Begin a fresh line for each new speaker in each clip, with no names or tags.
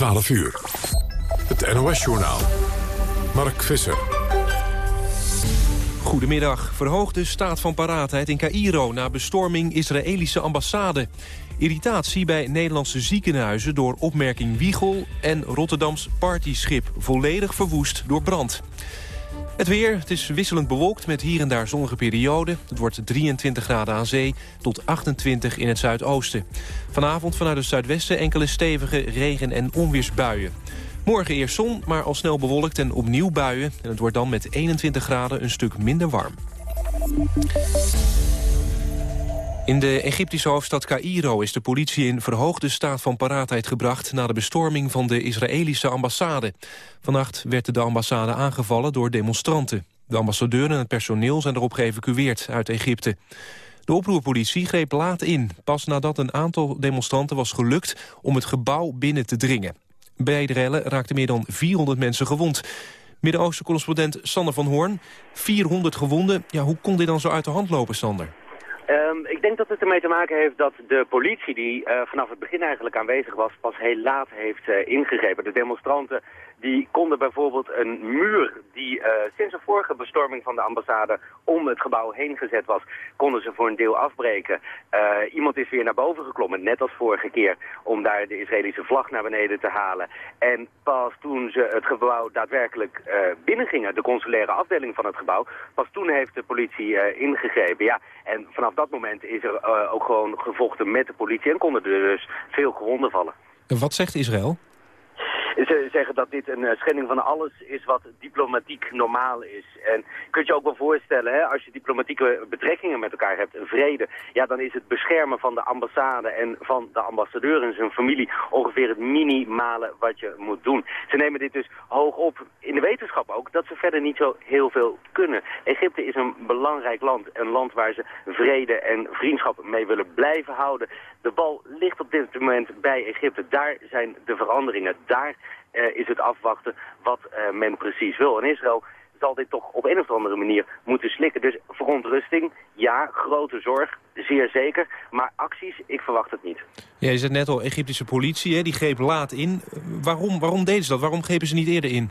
12 uur. Het NOS-journaal. Mark Visser.
Goedemiddag. Verhoogde staat van paraatheid in Cairo... na bestorming Israëlische ambassade. Irritatie bij Nederlandse ziekenhuizen door opmerking Wiegel... en Rotterdams partyschip volledig verwoest door brand. Het weer, het is wisselend bewolkt met hier en daar zonnige perioden. Het wordt 23 graden aan zee tot 28 in het zuidoosten. Vanavond vanuit het zuidwesten enkele stevige regen- en onweersbuien. Morgen eerst zon, maar al snel bewolkt en opnieuw buien. En het wordt dan met 21 graden een stuk minder warm. In de Egyptische hoofdstad Cairo is de politie in verhoogde staat van paraatheid gebracht... na de bestorming van de Israëlische ambassade. Vannacht werd de ambassade aangevallen door demonstranten. De ambassadeur en het personeel zijn erop geëvacueerd uit Egypte. De oproerpolitie greep laat in, pas nadat een aantal demonstranten was gelukt... om het gebouw binnen te dringen. Bij de rellen raakten meer dan 400 mensen gewond. Midden-Oosten-correspondent Sander van Hoorn. 400 gewonden, ja, hoe kon dit dan zo uit de hand lopen, Sander?
Um, ik denk dat het ermee te maken heeft dat de politie die uh, vanaf het begin eigenlijk aanwezig was, pas heel laat heeft uh, ingegrepen. De demonstranten die konden bijvoorbeeld een muur die uh, sinds de vorige bestorming van de ambassade om het gebouw heen gezet was, konden ze voor een deel afbreken. Uh, iemand is weer naar boven geklommen, net als vorige keer, om daar de Israëlische vlag naar beneden te halen. En pas toen ze het gebouw daadwerkelijk uh, binnengingen, de consulaire afdeling van het gebouw, pas toen heeft de politie ingegrepen. Ja, en vanaf dat moment is er ook gewoon gevochten met de politie en konden er dus veel gewonden vallen.
Wat zegt Israël?
Ze zeggen dat dit een schending van alles is wat diplomatiek normaal is. En kunt je ook wel voorstellen, hè, als je diplomatieke betrekkingen met elkaar hebt, een vrede, ja, dan is het beschermen van de ambassade en van de ambassadeur en zijn familie ongeveer het minimale wat je moet doen. Ze nemen dit dus hoog op, in de wetenschap ook, dat ze verder niet zo heel veel kunnen. Egypte is een belangrijk land, een land waar ze vrede en vriendschap mee willen blijven houden. De bal ligt op dit moment bij Egypte. Daar zijn de veranderingen. Daar is het afwachten wat uh, men precies wil. En Israël zal dit toch op een of andere manier moeten slikken. Dus verontrusting, ja, grote zorg, zeer zeker. Maar acties, ik verwacht het niet.
Ja, je zegt net al, Egyptische politie, hè, die greep laat in. Waarom, waarom deden ze dat? Waarom grepen ze niet eerder in?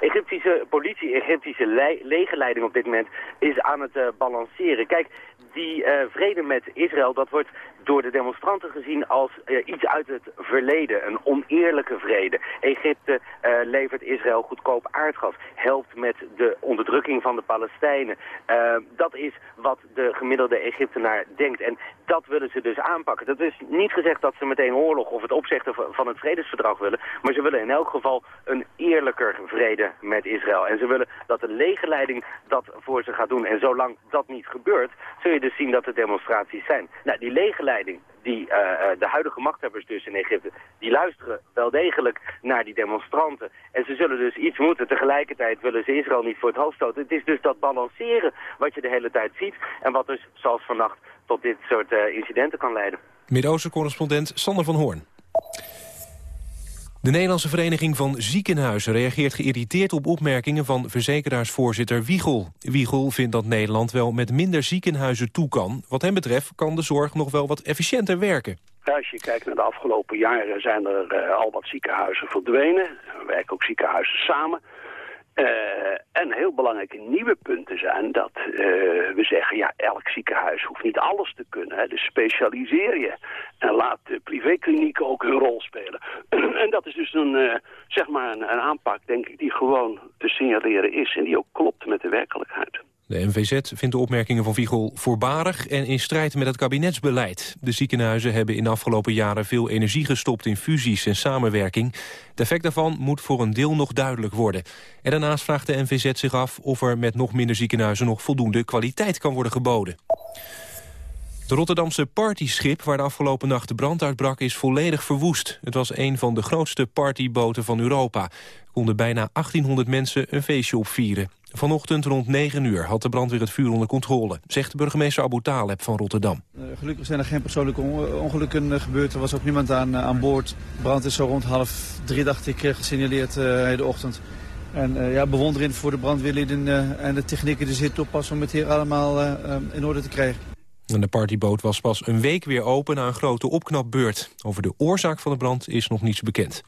Egyptische politie, Egyptische le legerleiding op dit moment is aan het uh, balanceren. Kijk, die uh, vrede met Israël, dat wordt door de demonstranten gezien als uh, iets uit het verleden. Een oneerlijke vrede. Egypte uh, levert Israël goedkoop aardgas. Helpt met de onderdrukking van de Palestijnen. Uh, dat is wat de gemiddelde Egyptenaar denkt. En dat willen ze dus aanpakken. Dat is niet gezegd dat ze meteen oorlog of het opzeggen van het vredesverdrag willen. Maar ze willen in elk geval een eerlijker vrede met Israël. En ze willen dat de legerleiding dat voor ze gaat doen. En zolang dat niet gebeurt, zul je dus zien dat er demonstraties zijn. Nou, die legerleiding, die, uh, de huidige machthebbers dus in Egypte, die luisteren wel degelijk naar die demonstranten. En ze zullen dus iets moeten. Tegelijkertijd willen ze Israël niet voor het hoofd stoten. Het is dus dat balanceren wat je de hele tijd ziet. En wat dus, zoals vannacht, tot dit soort uh, incidenten kan leiden.
Midden-Oosten-correspondent Sander van Hoorn. De Nederlandse Vereniging van Ziekenhuizen reageert geïrriteerd op opmerkingen van verzekeraarsvoorzitter Wiegel. Wiegel vindt dat Nederland wel met minder ziekenhuizen toe kan. Wat hem betreft kan de zorg nog wel wat efficiënter werken.
Als je kijkt naar de afgelopen jaren zijn er uh, al wat ziekenhuizen verdwenen. Er werken ook ziekenhuizen samen. Uh, en heel belangrijke nieuwe punten zijn dat uh, we zeggen, ja, elk ziekenhuis hoeft niet alles te kunnen. Hè, dus specialiseer je en laat de privéklinieken ook hun rol spelen. en dat is dus een, uh, zeg maar een aanpak, denk ik, die gewoon te signaleren is en die ook klopt met de werkelijkheid.
De NVZ vindt de opmerkingen van Vigel voorbarig en in strijd met het kabinetsbeleid. De ziekenhuizen hebben in de afgelopen jaren veel energie gestopt in fusies en samenwerking. Het effect daarvan moet voor een deel nog duidelijk worden. En daarnaast vraagt de NVZ zich af of er met nog minder ziekenhuizen nog voldoende kwaliteit kan worden geboden. De Rotterdamse partyschip waar de afgelopen nacht de brand uitbrak is volledig verwoest. Het was een van de grootste partyboten van Europa. Er konden bijna 1800 mensen een feestje opvieren. Vanochtend rond 9 uur had de brandweer het vuur onder controle, zegt burgemeester Abu Taleb van Rotterdam.
Uh, gelukkig zijn er geen persoonlijke ongelukken uh, gebeurd. Er was ook niemand aan, uh, aan boord. De brand is zo rond half drie, dacht ik, gesignaleerd de ochtend. En ja, bewonderend voor de brandweerlieden en de technieken die zitten oppassen om het hier allemaal in orde te krijgen.
De partyboot was pas een week weer open na een grote opknapbeurt. Over de oorzaak van de brand is nog niets bekend.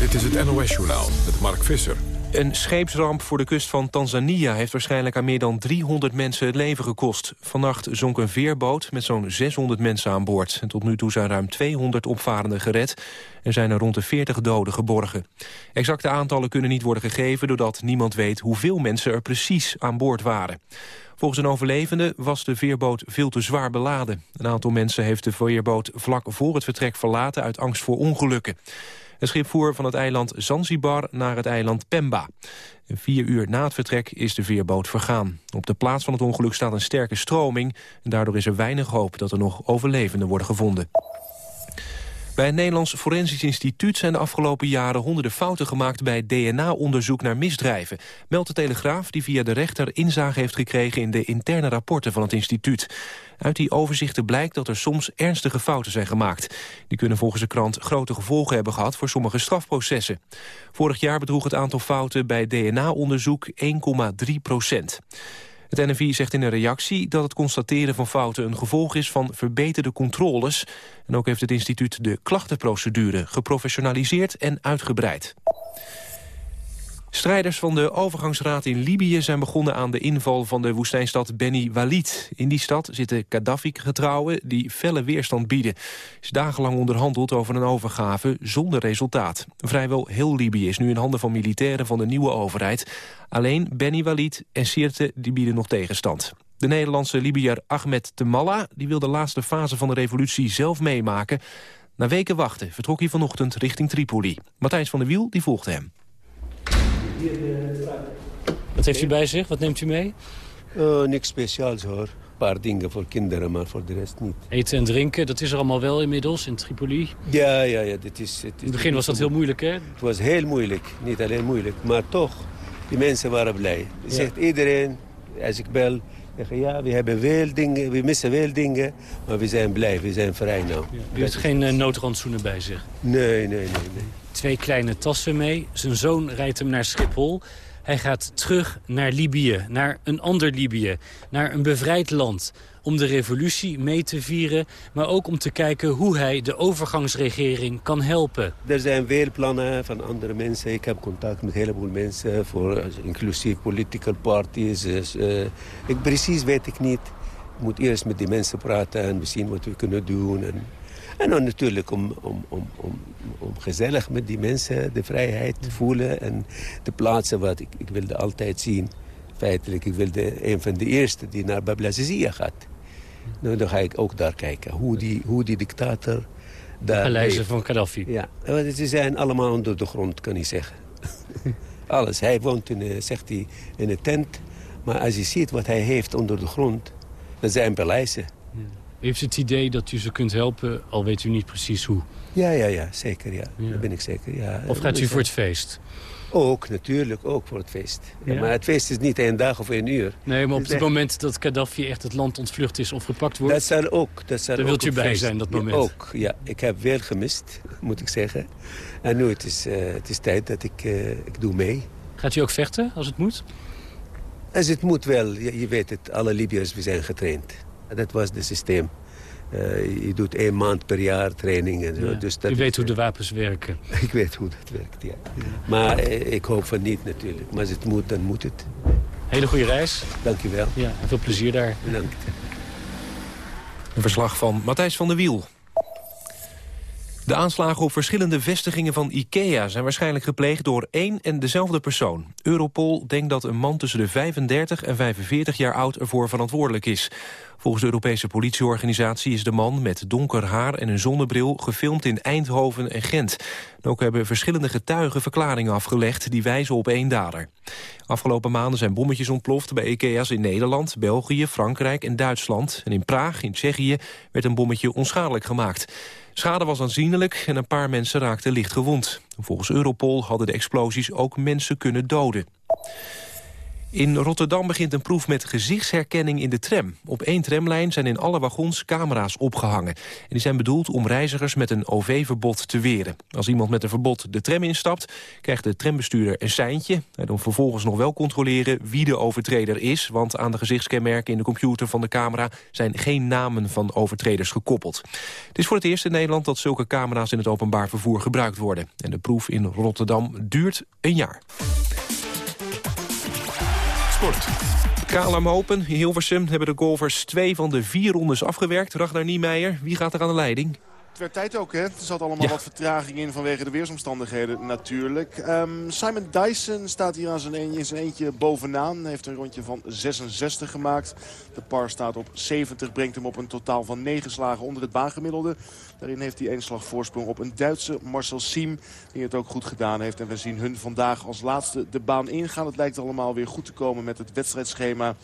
Dit is het NOS-journaal met Mark Visser.
Een scheepsramp voor de kust van Tanzania heeft waarschijnlijk aan meer dan 300 mensen het leven gekost. Vannacht zonk een veerboot met zo'n 600 mensen aan boord. En tot nu toe zijn ruim 200 opvarenden gered en zijn er rond de 40 doden geborgen. Exacte aantallen kunnen niet worden gegeven doordat niemand weet hoeveel mensen er precies aan boord waren. Volgens een overlevende was de veerboot veel te zwaar beladen. Een aantal mensen heeft de veerboot vlak voor het vertrek verlaten uit angst voor ongelukken. Het schip voer van het eiland Zanzibar naar het eiland Pemba. En vier uur na het vertrek is de veerboot vergaan. Op de plaats van het ongeluk staat een sterke stroming... en daardoor is er weinig hoop dat er nog overlevenden worden gevonden. Bij het Nederlands Forensisch Instituut zijn de afgelopen jaren honderden fouten gemaakt bij DNA-onderzoek naar misdrijven. Meldt de Telegraaf die via de rechter inzage heeft gekregen in de interne rapporten van het instituut. Uit die overzichten blijkt dat er soms ernstige fouten zijn gemaakt. Die kunnen volgens de krant grote gevolgen hebben gehad voor sommige strafprocessen. Vorig jaar bedroeg het aantal fouten bij DNA-onderzoek 1,3 procent. Het NFI zegt in een reactie dat het constateren van fouten een gevolg is van verbeterde controles. En ook heeft het instituut de klachtenprocedure geprofessionaliseerd en uitgebreid. Strijders van de overgangsraad in Libië zijn begonnen aan de inval van de woestijnstad Beni Walid. In die stad zitten Gaddafi-getrouwen die felle weerstand bieden. is dagenlang onderhandeld over een overgave zonder resultaat. Vrijwel heel Libië is nu in handen van militairen van de nieuwe overheid. Alleen Beni Walid en Sirte die bieden nog tegenstand. De Nederlandse Libiër Ahmed Temalla die wil de laatste fase van de revolutie zelf meemaken. Na weken wachten vertrok hij vanochtend richting Tripoli. Matthijs van der Wiel die volgde hem.
Wat heeft u bij zich? Wat neemt u mee?
Uh, niks speciaals hoor. Een paar dingen voor kinderen, maar voor de rest niet.
Eten en drinken, dat is er allemaal wel inmiddels in Tripoli?
Ja, ja, ja. Dit is, het is
in het begin was dat heel moeilijk, hè?
Het was heel moeilijk. Niet alleen moeilijk, maar toch. Die mensen waren blij. Ja. Zegt iedereen, als ik bel, zeggen ja, we hebben veel dingen, we missen veel dingen, maar we zijn blij, we zijn vrij nou. Ja.
U heeft geen uh, noodrandsoenen bij zich?
Nee, nee, nee, nee.
Twee kleine tassen mee. Zijn zoon rijdt hem naar Schiphol. Hij gaat terug naar Libië, naar een ander Libië, naar een bevrijd land. Om de revolutie mee te vieren, maar ook om te kijken hoe hij de overgangsregering kan helpen.
Er zijn veel plannen van andere mensen. Ik heb contact met een heleboel mensen, voor, inclusief political parties. Dus, uh, ik, precies weet ik niet. Ik moet eerst met die mensen praten en zien wat we kunnen doen. En en dan natuurlijk om, om, om, om, om gezellig met die mensen de vrijheid te voelen. En de plaatsen wat ik, ik wilde altijd zien. Feitelijk, ik wilde een van de eerste die naar Babylazizia gaat. Nou, dan ga ik ook daar kijken. Hoe die, hoe die dictator daar
Paleizen van Gaddafi.
Ja, want ze zijn allemaal onder de grond, kan ik zeggen. Alles. Hij woont, in, zegt hij, in een tent. Maar als je ziet wat hij heeft onder de grond, dat zijn paleizen.
U heeft het idee dat u ze kunt helpen, al weet u niet precies hoe?
Ja, ja, ja, zeker, ja. ja. Dat ben ik zeker, ja.
Of gaat u voor het feest?
Ook, natuurlijk, ook voor het feest. Ja. maar het feest is niet één dag of één uur.
Nee, maar op het, moment dat Gaddafi echt het land ontvlucht is of gepakt wordt...
Dat zal ook. Dat zal
Daar wilt u bij zijn, dat moment?
Ja, ook, ja. Ik heb weer gemist, moet ik zeggen. En nu het is uh, het is tijd dat ik, uh, ik doe mee.
Gaat u ook vechten, als het moet?
Als het moet wel. Je, je weet het, alle Libiërs we zijn getraind. Dat was het systeem. Uh, je doet één maand per jaar training. En zo.
Ja.
Dus dat
U weet
is,
hoe de wapens werken.
Ik weet hoe dat werkt, ja. ja. Maar uh, ik hoop van niet natuurlijk. Maar als het moet, dan moet het.
Hele goede reis.
Dank u wel.
Ja, veel plezier daar.
Bedankt.
Een verslag van Matthijs van der Wiel. De aanslagen op verschillende vestigingen van IKEA zijn waarschijnlijk gepleegd door één en dezelfde persoon. Europol denkt dat een man tussen de 35 en 45 jaar oud ervoor verantwoordelijk is. Volgens de Europese politieorganisatie is de man met donker haar en een zonnebril gefilmd in Eindhoven en Gent. En ook hebben verschillende getuigen verklaringen afgelegd die wijzen op één dader. Afgelopen maanden zijn bommetjes ontploft bij IKEA's in Nederland, België, Frankrijk en Duitsland. En in Praag, in Tsjechië, werd een bommetje onschadelijk gemaakt. Schade was aanzienlijk en een paar mensen raakten licht gewond. Volgens Europol hadden de explosies ook mensen kunnen doden. In Rotterdam begint een proef met gezichtsherkenning in de tram. Op één tramlijn zijn in alle wagons camera's opgehangen. En die zijn bedoeld om reizigers met een OV-verbod te weren. Als iemand met een verbod de tram instapt, krijgt de trambestuurder een seintje. Hij dan vervolgens nog wel controleren wie de overtreder is... want aan de gezichtskenmerken in de computer van de camera... zijn geen namen van overtreders gekoppeld. Het is voor het eerst in Nederland dat zulke camera's in het openbaar vervoer gebruikt worden. En de proef in Rotterdam duurt een jaar.
Sport.
KLM Open Hilversum hebben de golfers twee van de vier rondes afgewerkt. Ragnar Niemeyer, wie gaat er aan de leiding?
Werd tijd ook, hè? Er zat allemaal wat vertraging in vanwege de weersomstandigheden natuurlijk. Ehm, Simon Dyson staat hier aan zijn eentje, in zijn eentje bovenaan. Heeft een rondje van 66 gemaakt. De par staat op 70, brengt hem op een totaal van 9 slagen onder het baangemiddelde. Daarin heeft hij één slag voorsprong op een Duitse Marcel Siem. Die het ook goed gedaan heeft. En we zien hun vandaag als laatste de baan ingaan. Het lijkt allemaal weer goed te komen met het wedstrijdschema.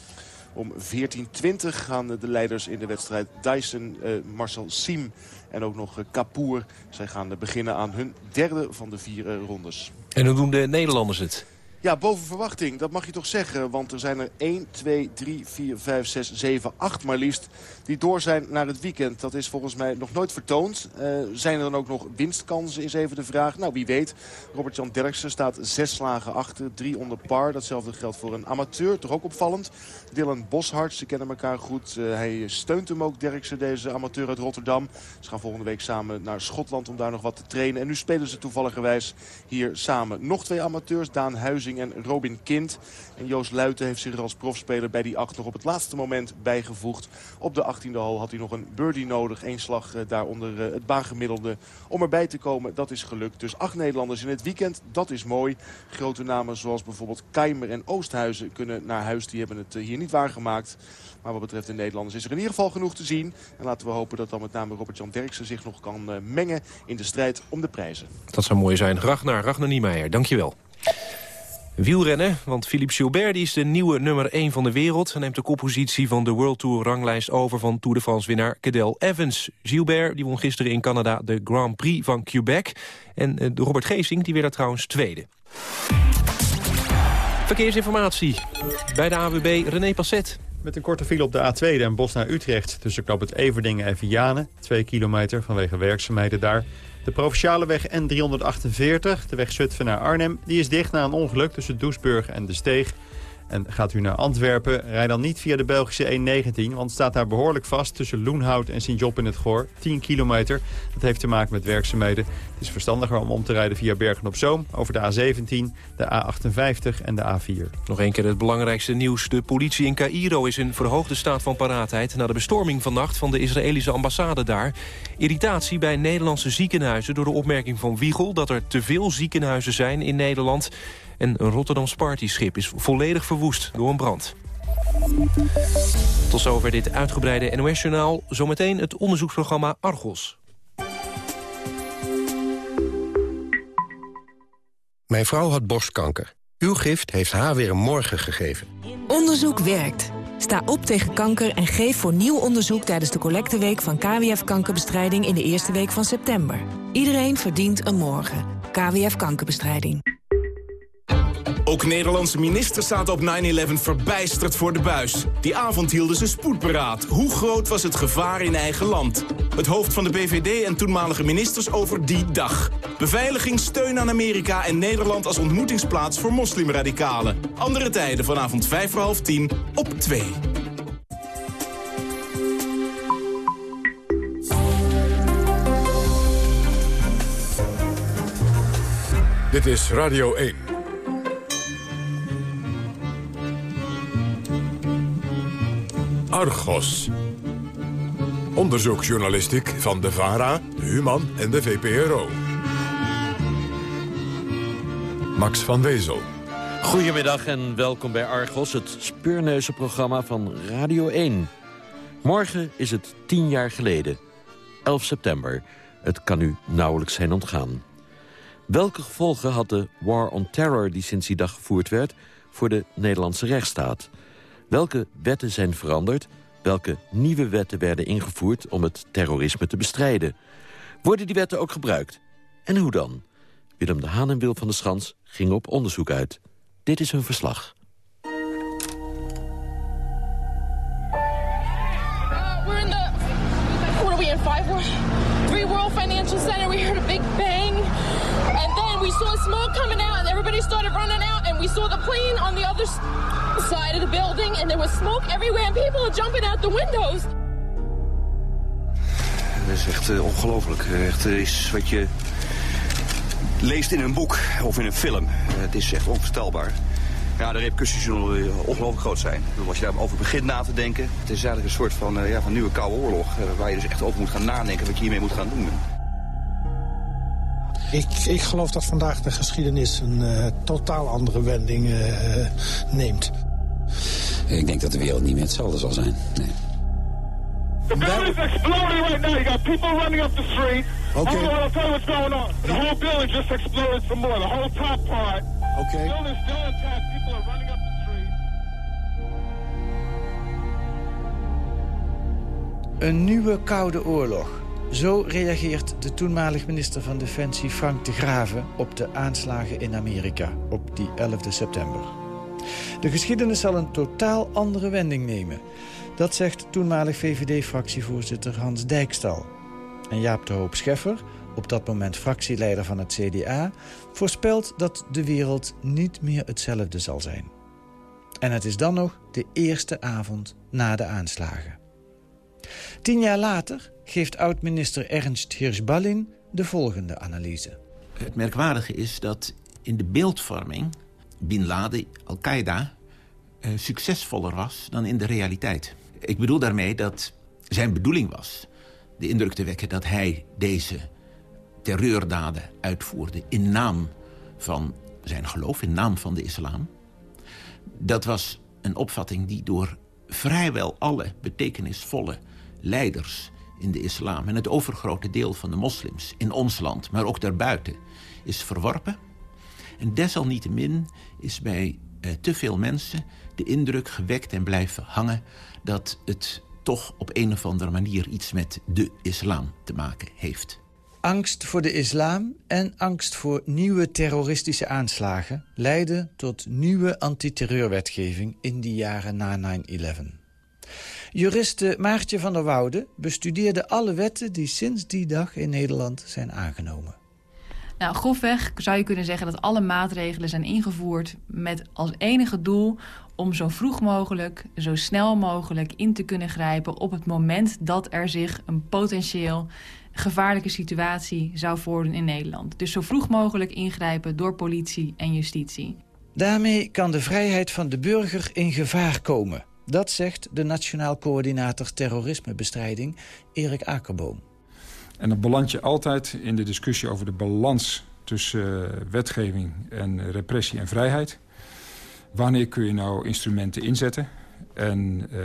Om 14.20 gaan de leiders in de wedstrijd Dyson, uh, Marcel Siem en ook nog uh, Kapoor. Zij gaan beginnen aan hun derde van de vier uh, rondes.
En hoe doen de Nederlanders het?
Ja, boven verwachting. Dat mag je toch zeggen. Want er zijn er 1, 2, 3, 4, 5, 6, 7, 8 maar liefst die door zijn naar het weekend. Dat is volgens mij nog nooit vertoond. Uh, zijn er dan ook nog winstkansen is even de vraag. Nou, wie weet. Robert-Jan Derksen staat zes slagen achter. Drie onder par. Datzelfde geldt voor een amateur. Toch ook opvallend. Dylan Boshart, ze kennen elkaar goed. Uh, hij steunt hem ook, Derksen, deze amateur uit Rotterdam. Ze gaan volgende week samen naar Schotland om daar nog wat te trainen. En nu spelen ze toevalligerwijs hier samen. Nog twee amateurs, Daan Huizing en Robin Kind. En Joost Luiten heeft zich als profspeler bij die acht nog op het laatste moment bijgevoegd. Op de 18e hole had hij nog een birdie nodig. Eén slag uh, daar onder uh, het baangemiddelde. Om erbij te komen, dat is gelukt. Dus acht Nederlanders in het weekend, dat is mooi. Grote namen zoals bijvoorbeeld Keimer en Oosthuizen kunnen naar huis. Die hebben het uh, hier niet waargemaakt. Maar wat betreft de Nederlanders is er in ieder geval genoeg te zien. En laten we hopen dat dan met name Robert-Jan Derksen zich nog kan mengen in de strijd om de prijzen.
Dat zou mooi zijn. Ragnar, Ragnar Niemeyer, dankjewel. Wielrennen, want Philippe Gilbert is de nieuwe nummer 1 van de wereld... en neemt de koppositie van de World Tour ranglijst over... van Tour de France-winnaar Cadel Evans. Gilbert die won gisteren in Canada de Grand Prix van Quebec... en de Robert Geesing die werd daar trouwens tweede. Verkeersinformatie bij de AWB René Passet.
Met een korte file op de A2 Den Bosch naar Utrecht... tussen knap het Everdingen en Vianen. Twee kilometer vanwege werkzaamheden daar... De provinciale weg N348, de weg Zutphen naar Arnhem... die is dicht na een ongeluk tussen Doesburg en De Steeg. En gaat u naar Antwerpen, rij dan niet via de Belgische E19... want staat daar behoorlijk vast tussen Loenhout en Sint-Job in het Goor. 10 kilometer. Dat heeft te maken met werkzaamheden. Het is verstandiger om om te rijden via Bergen-op-Zoom... over de A17, de A58 en de A4.
Nog een keer het belangrijkste nieuws. De politie in Cairo is in verhoogde staat van paraatheid... na de bestorming vannacht van de Israëlische ambassade daar. Irritatie bij Nederlandse ziekenhuizen door de opmerking van Wiegel... dat er te veel ziekenhuizen zijn in Nederland... En een Rotterdams partyschip is volledig verwoest door een brand. Tot zover dit uitgebreide NOS-journaal. Zometeen het onderzoeksprogramma Argos.
Mijn vrouw had borstkanker. Uw gift heeft haar weer een morgen gegeven.
Onderzoek werkt. Sta op tegen kanker en geef voor nieuw onderzoek... tijdens de collecteweek van KWF Kankerbestrijding... in de eerste week van september. Iedereen verdient een morgen. KWF Kankerbestrijding.
Ook Nederlandse minister staat op 9-11 verbijsterd voor de buis. Die avond hielden ze spoedberaad. Hoe groot was het gevaar in eigen land? Het hoofd van de BVD en toenmalige ministers over die dag. Beveiliging, steun aan Amerika en Nederland als ontmoetingsplaats voor moslimradicalen. Andere tijden vanavond 5 voor half 10 op 2.
Dit is Radio 1. Argos. Onderzoeksjournalistiek van de VARA, Human en de VPRO. Max van Wezel.
Goedemiddag en welkom bij Argos, het speurneuzenprogramma van Radio 1. Morgen is het tien jaar geleden, 11 september. Het kan u nauwelijks zijn ontgaan. Welke gevolgen had de War on Terror die sinds die dag gevoerd werd... voor de Nederlandse rechtsstaat... Welke wetten zijn veranderd? Welke nieuwe wetten werden ingevoerd om het terrorisme te bestrijden? Worden die wetten ook gebruikt? En hoe dan? Willem de Haan en Wil van der Schans gingen op onderzoek uit. Dit is hun verslag.
Everybody started running out and we saw the plane on the other side of the building and there was smoke everywhere and people are jumping out the windows.
Dat is echt uh, ongelooflijk. Echt uh, is wat je leest in een boek of in een film. Het is echt onvoorstelbaar. Ja, de repercussies zullen ongelooflijk groot zijn. Als je daarover begint na te denken, het is eigenlijk een soort van, ja, van nieuwe koude oorlog. waar je dus echt over moet gaan nadenken wat je hiermee moet gaan doen.
Ik, ik geloof dat vandaag de geschiedenis een uh, totaal andere wending uh, neemt.
Ik denk dat de wereld niet meer hetzelfde zal zijn. Nee.
The building's exploding right now. You got people running up the street.
Okay.
I'll tell you what's going on. The whole building just exploded some more. The whole top part.
Okay.
The building's still intact. People are running up the street.
Een nieuwe koude oorlog. Zo reageert de toenmalig minister van Defensie Frank de Graven... op de aanslagen in Amerika op die 11 september. De geschiedenis zal een totaal andere wending nemen. Dat zegt toenmalig VVD-fractievoorzitter Hans Dijkstal. En Jaap de Hoop Scheffer, op dat moment fractieleider van het CDA... voorspelt dat de wereld niet meer hetzelfde zal zijn. En het is dan nog de eerste avond na de aanslagen. Tien jaar later geeft oud-minister Ernst Hirschballin de volgende analyse.
Het merkwaardige is dat in de beeldvorming Bin Laden, Al-Qaeda... Uh, succesvoller was dan in de realiteit. Ik bedoel daarmee dat zijn bedoeling was de indruk te wekken... dat hij deze terreurdaden uitvoerde in naam van zijn geloof... in naam van de islam. Dat was een opvatting die door vrijwel alle betekenisvolle leiders in de islam... en het overgrote deel van de moslims in ons land, maar ook daarbuiten... is verworpen. En desalniettemin is bij eh, te veel mensen de indruk gewekt en blijven hangen... dat het toch op een of andere manier iets met de islam te maken heeft.
Angst voor de islam en angst voor nieuwe terroristische aanslagen... leidden tot nieuwe antiterreurwetgeving in die jaren na 9-11. Juriste Maartje van der Woude bestudeerde alle wetten... die sinds die dag in Nederland zijn aangenomen.
Nou, grofweg zou je kunnen zeggen dat alle maatregelen zijn ingevoerd... met als enige doel om zo vroeg mogelijk, zo snel mogelijk in te kunnen grijpen... op het moment dat er zich een potentieel gevaarlijke situatie zou voordoen in Nederland. Dus zo vroeg mogelijk ingrijpen door politie en justitie.
Daarmee kan de vrijheid van de burger in gevaar komen. Dat zegt de Nationaal Coördinator Terrorismebestrijding Erik Akerboom.
En dan beland je altijd in de discussie over de balans tussen uh, wetgeving en repressie en vrijheid. Wanneer kun je nou instrumenten inzetten? En uh,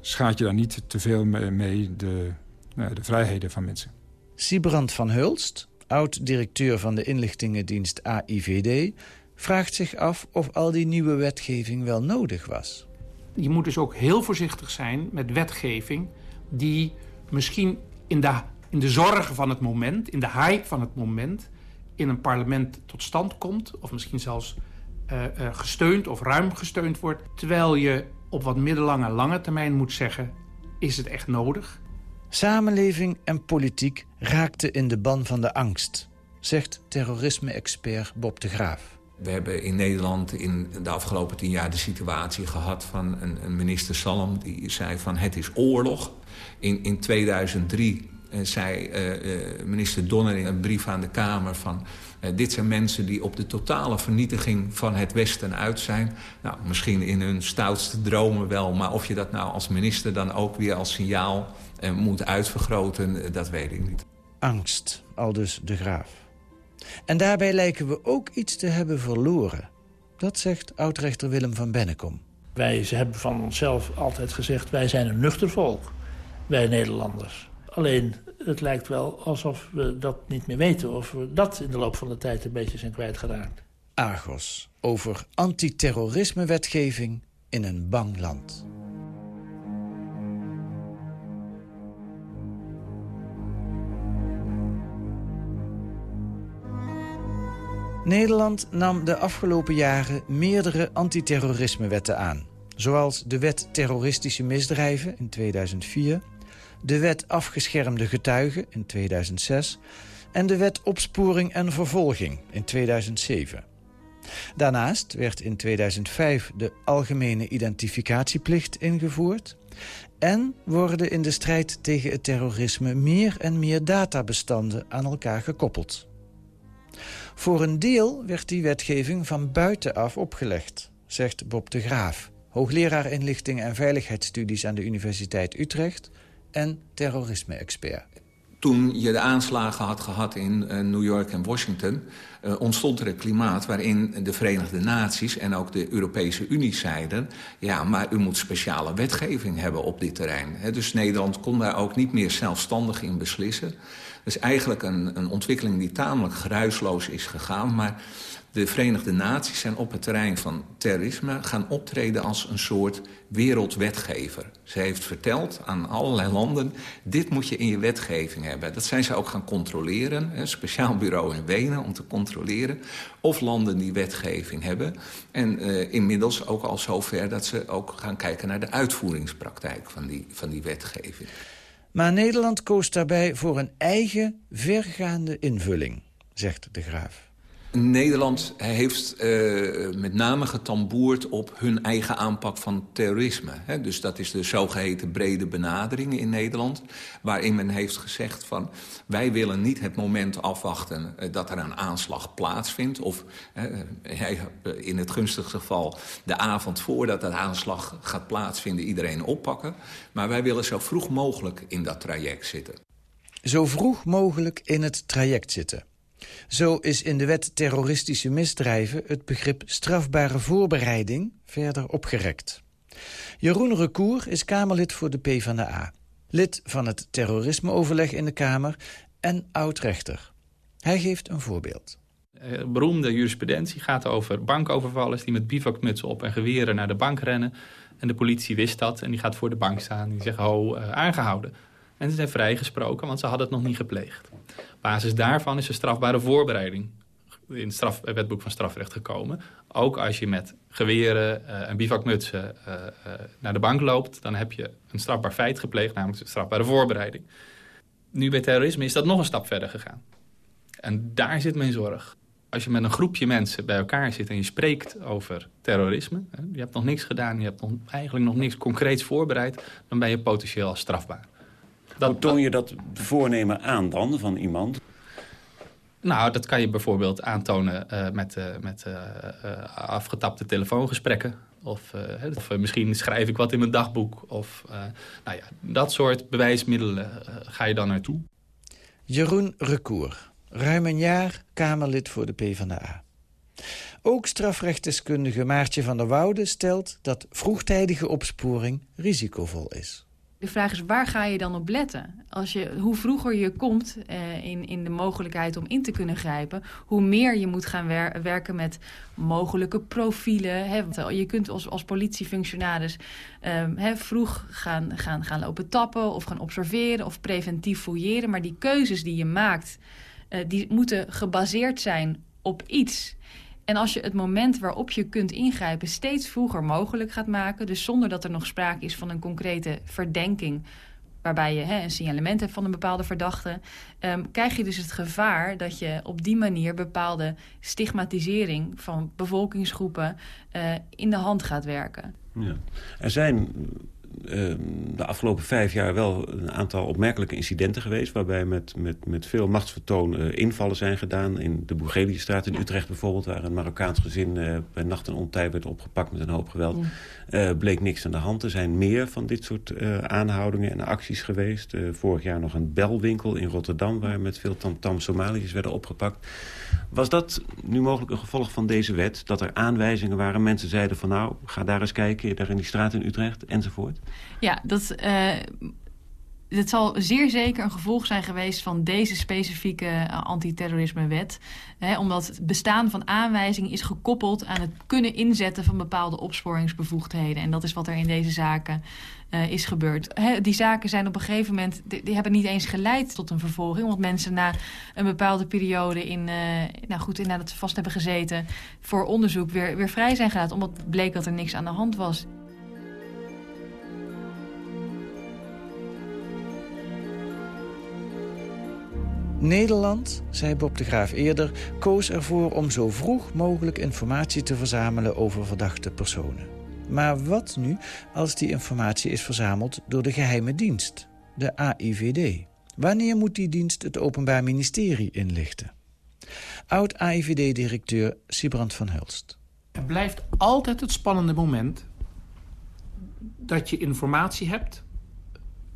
schaadt je daar niet te veel mee de, nou, de vrijheden van mensen?
Sibrand van Hulst, oud-directeur van de inlichtingendienst AIVD... vraagt zich af of al die nieuwe wetgeving wel nodig was.
Je moet dus ook heel voorzichtig zijn met wetgeving... die misschien in de, in de zorgen van het moment, in de hype van het moment... in een parlement tot stand komt, of misschien zelfs uh, uh, gesteund of ruim gesteund wordt... terwijl je op wat middellange en lange termijn moet zeggen... is het echt nodig?
Samenleving en politiek raakten in de ban van de angst... zegt terrorisme-expert Bob de Graaf.
We hebben in Nederland in de afgelopen tien jaar de situatie gehad van een, een minister Salm... die zei van het is oorlog. In, in 2003 uh, zei uh, minister Donner in een brief aan de Kamer van... Dit zijn mensen die op de totale vernietiging van het Westen uit zijn. Nou, misschien in hun stoutste dromen wel. Maar of je dat nou als minister dan ook weer als signaal moet uitvergroten, dat weet ik niet.
Angst, aldus de graaf. En daarbij lijken we ook iets te hebben verloren. Dat zegt oudrechter Willem van Bennekom.
Wij hebben van onszelf altijd gezegd... wij zijn een nuchter volk, wij Nederlanders. Alleen, het lijkt wel alsof we dat niet meer weten... of we dat in de loop van de tijd een beetje zijn kwijtgeraakt.
Argos, over antiterrorisme-wetgeving in een bang land. Nederland nam de afgelopen jaren meerdere antiterrorismewetten aan. Zoals de wet terroristische misdrijven in 2004... de wet afgeschermde getuigen in 2006... en de wet opsporing en vervolging in 2007. Daarnaast werd in 2005 de algemene identificatieplicht ingevoerd... en worden in de strijd tegen het terrorisme meer en meer databestanden aan elkaar gekoppeld. Voor een deel werd die wetgeving van buitenaf opgelegd, zegt Bob de Graaf... hoogleraar inlichting en veiligheidsstudies aan de Universiteit Utrecht... en terrorisme-expert.
Toen je de aanslagen had gehad in uh, New York en Washington... Uh, ontstond er een klimaat waarin de Verenigde Naties en ook de Europese Unie zeiden... ja, maar u moet speciale wetgeving hebben op dit terrein. Dus Nederland kon daar ook niet meer zelfstandig in beslissen. Dus eigenlijk een, een ontwikkeling die tamelijk geruisloos is gegaan... maar de Verenigde Naties zijn op het terrein van terrorisme gaan optreden als een soort wereldwetgever. Ze heeft verteld aan allerlei landen, dit moet je in je wetgeving hebben. Dat zijn ze ook gaan controleren, een speciaal bureau in Wenen om te controleren of landen die wetgeving hebben. En uh, inmiddels ook al zover dat ze ook gaan kijken naar de uitvoeringspraktijk van die, van die wetgeving.
Maar Nederland koos daarbij voor een eigen vergaande invulling, zegt de Graaf.
Nederland heeft uh, met name getamboerd op hun eigen aanpak van terrorisme. Hè? Dus dat is de zogeheten brede benadering in Nederland. Waarin men heeft gezegd van wij willen niet het moment afwachten uh, dat er een aanslag plaatsvindt. Of uh, in het gunstigste geval de avond voordat de aanslag gaat plaatsvinden iedereen oppakken. Maar wij willen zo vroeg mogelijk in dat traject zitten.
Zo vroeg mogelijk in het traject zitten. Zo is in de wet terroristische misdrijven het begrip strafbare voorbereiding verder opgerekt. Jeroen Recour is Kamerlid voor de PvdA. Lid van het terrorismeoverleg in de Kamer en oud-rechter. Hij geeft een voorbeeld.
Eh, beroemde jurisprudentie gaat over bankovervallers... die met bivakmutsen op en geweren naar de bank rennen. En de politie wist dat en die gaat voor de bank staan. Die zeggen, ho, uh, aangehouden. En ze zijn vrijgesproken, want ze hadden het nog niet gepleegd. Op basis daarvan is een strafbare voorbereiding in het, wetboek van strafrecht gekomen. Ook als je met geweren uh, en bivakmutsen uh, uh, naar de bank loopt... dan heb je een strafbaar feit gepleegd, namelijk een strafbare voorbereiding. Nu bij terrorisme is dat nog een stap verder gegaan. En daar zit mijn zorg. Als je met een groepje mensen bij elkaar zit en je spreekt over terrorisme... Hè, je hebt nog niks gedaan, je hebt nog, eigenlijk nog niks concreets voorbereid... dan ben je potentieel strafbaar.
Dat, Hoe toon je dat voornemen aan dan van iemand?
Nou, dat kan je bijvoorbeeld aantonen uh, met, uh, met uh, afgetapte telefoongesprekken. Of, of misschien schrijf ik wat in mijn dagboek. Of nou ja, dat soort bewijsmiddelen ga je dan naartoe.
Jeroen Recour, ruim een jaar Kamerlid voor de PvdA. Ook strafrechtdeskundige Maartje van der Woude stelt dat vroegtijdige opsporing risicovol is.
De vraag is, waar ga je dan op letten? Als je, hoe vroeger je komt uh, in, in de mogelijkheid om in te kunnen grijpen... hoe meer je moet gaan wer werken met mogelijke profielen. Hè? Want je kunt als, als politiefunctionaris hè, vroeg gaan, gaan, gaan lopen tappen... of gaan observeren of preventief fouilleren. Maar die keuzes die je maakt, uh, die moeten gebaseerd zijn op iets... En als je het moment waarop je kunt ingrijpen steeds vroeger mogelijk gaat maken... dus zonder dat er nog sprake is van een concrete verdenking... waarbij je hè, een signalement hebt van een bepaalde verdachte... Um, krijg je dus het gevaar dat je op die manier bepaalde stigmatisering... van bevolkingsgroepen uh, in de hand gaat werken.
Ja. Er zijn de afgelopen vijf jaar wel een aantal opmerkelijke incidenten geweest... waarbij met, met, met veel machtsvertoon uh, invallen zijn gedaan. In de Bourgeliëstraat in Utrecht bijvoorbeeld... waar een Marokkaans gezin uh, bij nacht en ontij werd opgepakt met een hoop geweld. Ja. Uh, bleek niks aan de hand. Er zijn meer van dit soort aanhoudingen en acties geweest. vorig jaar nog een belwinkel in Rotterdam... waar met veel tamtam Somaliërs werden opgepakt. Was dat nu mogelijk een gevolg van deze wet? Dat er aanwijzingen waren, mensen zeiden van... nou, ga daar eens kijken, daar in die straat in Utrecht, enzovoort?
Ja, dat, het zal zeer zeker een gevolg zijn geweest van deze specifieke uh, antiterrorismewet. Omdat het bestaan van aanwijzingen is gekoppeld aan het kunnen inzetten van bepaalde opsporingsbevoegdheden. En dat is wat er in deze zaken uh, is gebeurd. Die zaken zijn op een gegeven moment, die, hebben niet eens geleid tot een vervolging. Omdat mensen na een bepaalde periode in, uh, nou goed, inderdaad vast hebben gezeten voor onderzoek weer, weer vrij zijn gelaten. Omdat bleek dat er niks aan de hand was.
Nederland, zei Bob de Graaf eerder, koos ervoor om zo vroeg mogelijk informatie te verzamelen over verdachte personen. Maar wat nu als die informatie is verzameld door de geheime dienst, de AIVD? Wanneer moet die dienst het Openbaar Ministerie inlichten? Oud-AIVD-directeur Sibrand van Hulst.
Er blijft altijd het spannende moment dat je informatie hebt,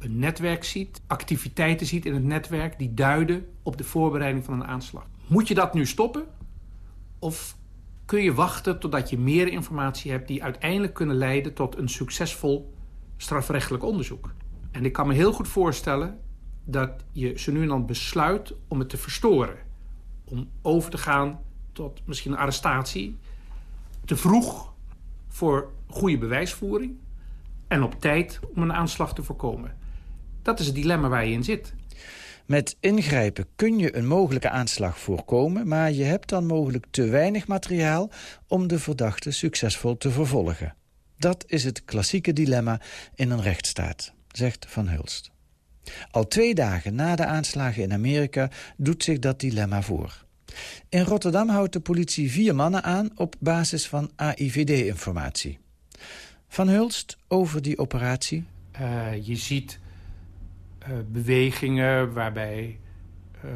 een netwerk ziet, activiteiten ziet in het netwerk die duiden op de voorbereiding van een aanslag. Moet je dat nu stoppen? Of kun je wachten totdat je meer informatie hebt die uiteindelijk kunnen leiden tot een succesvol strafrechtelijk onderzoek? En ik kan me heel goed voorstellen dat je ze nu en dan besluit om het te verstoren. Om over te gaan tot misschien een arrestatie. Te vroeg voor goede bewijsvoering. En op tijd om een aanslag te voorkomen. Dat is het dilemma waar je in zit.
Met ingrijpen kun je een mogelijke aanslag voorkomen... maar je hebt dan mogelijk te weinig materiaal om de verdachte succesvol te vervolgen. Dat is het klassieke dilemma in een rechtsstaat, zegt Van Hulst. Al twee dagen na de aanslagen in Amerika doet zich dat dilemma voor. In Rotterdam houdt de politie vier mannen aan op basis van AIVD-informatie. Van Hulst over die operatie?
Uh, je ziet bewegingen waarbij uh,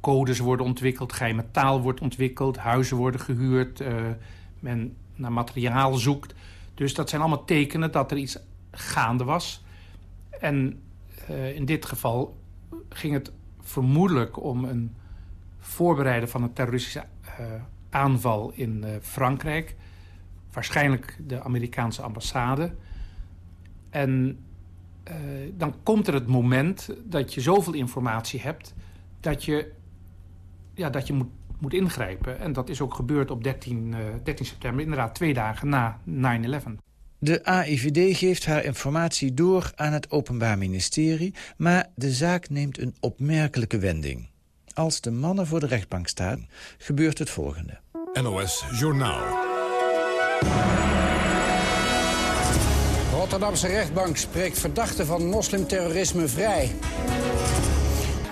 codes worden ontwikkeld, geheime taal wordt ontwikkeld, huizen worden gehuurd, men naar materiaal zoekt. Dus dat zijn allemaal tekenen dat er iets gaande was. En in dit geval ging het vermoedelijk om een voorbereiden van een terroristische aanval in Frankrijk. Waarschijnlijk de Amerikaanse ambassade. En dan komt er het moment dat je zoveel informatie hebt... dat je, ja, dat je moet, moet ingrijpen. En dat is ook gebeurd op 13, 13 september, inderdaad twee dagen na 9-11.
De AIVD geeft haar informatie door aan het Openbaar Ministerie... maar de zaak neemt een opmerkelijke wending. Als de mannen voor de rechtbank staan, gebeurt het volgende.
NOS Journaal.
Rotterdamse rechtbank spreekt verdachten van moslimterrorisme vrij.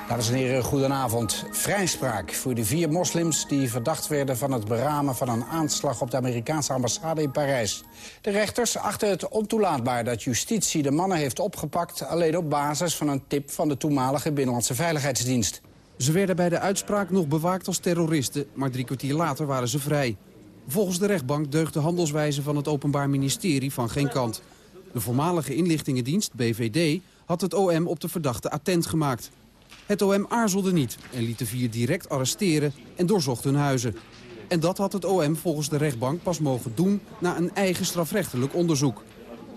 Dames en heren, goedenavond. Vrijspraak voor de vier moslims die verdacht werden van het beramen van een aanslag op de Amerikaanse ambassade in Parijs. De rechters achten het ontoelaatbaar dat justitie de mannen heeft opgepakt... alleen op basis van een tip van de toenmalige Binnenlandse Veiligheidsdienst.
Ze werden bij de uitspraak nog bewaakt als terroristen, maar drie kwartier later waren ze vrij. Volgens de rechtbank deugt de handelswijze van het Openbaar Ministerie van geen kant. De voormalige inlichtingendienst, BVD, had het OM op de verdachte attent gemaakt. Het OM aarzelde niet en liet de vier direct arresteren en doorzocht hun huizen. En dat had het OM volgens de rechtbank pas mogen doen na een eigen strafrechtelijk onderzoek.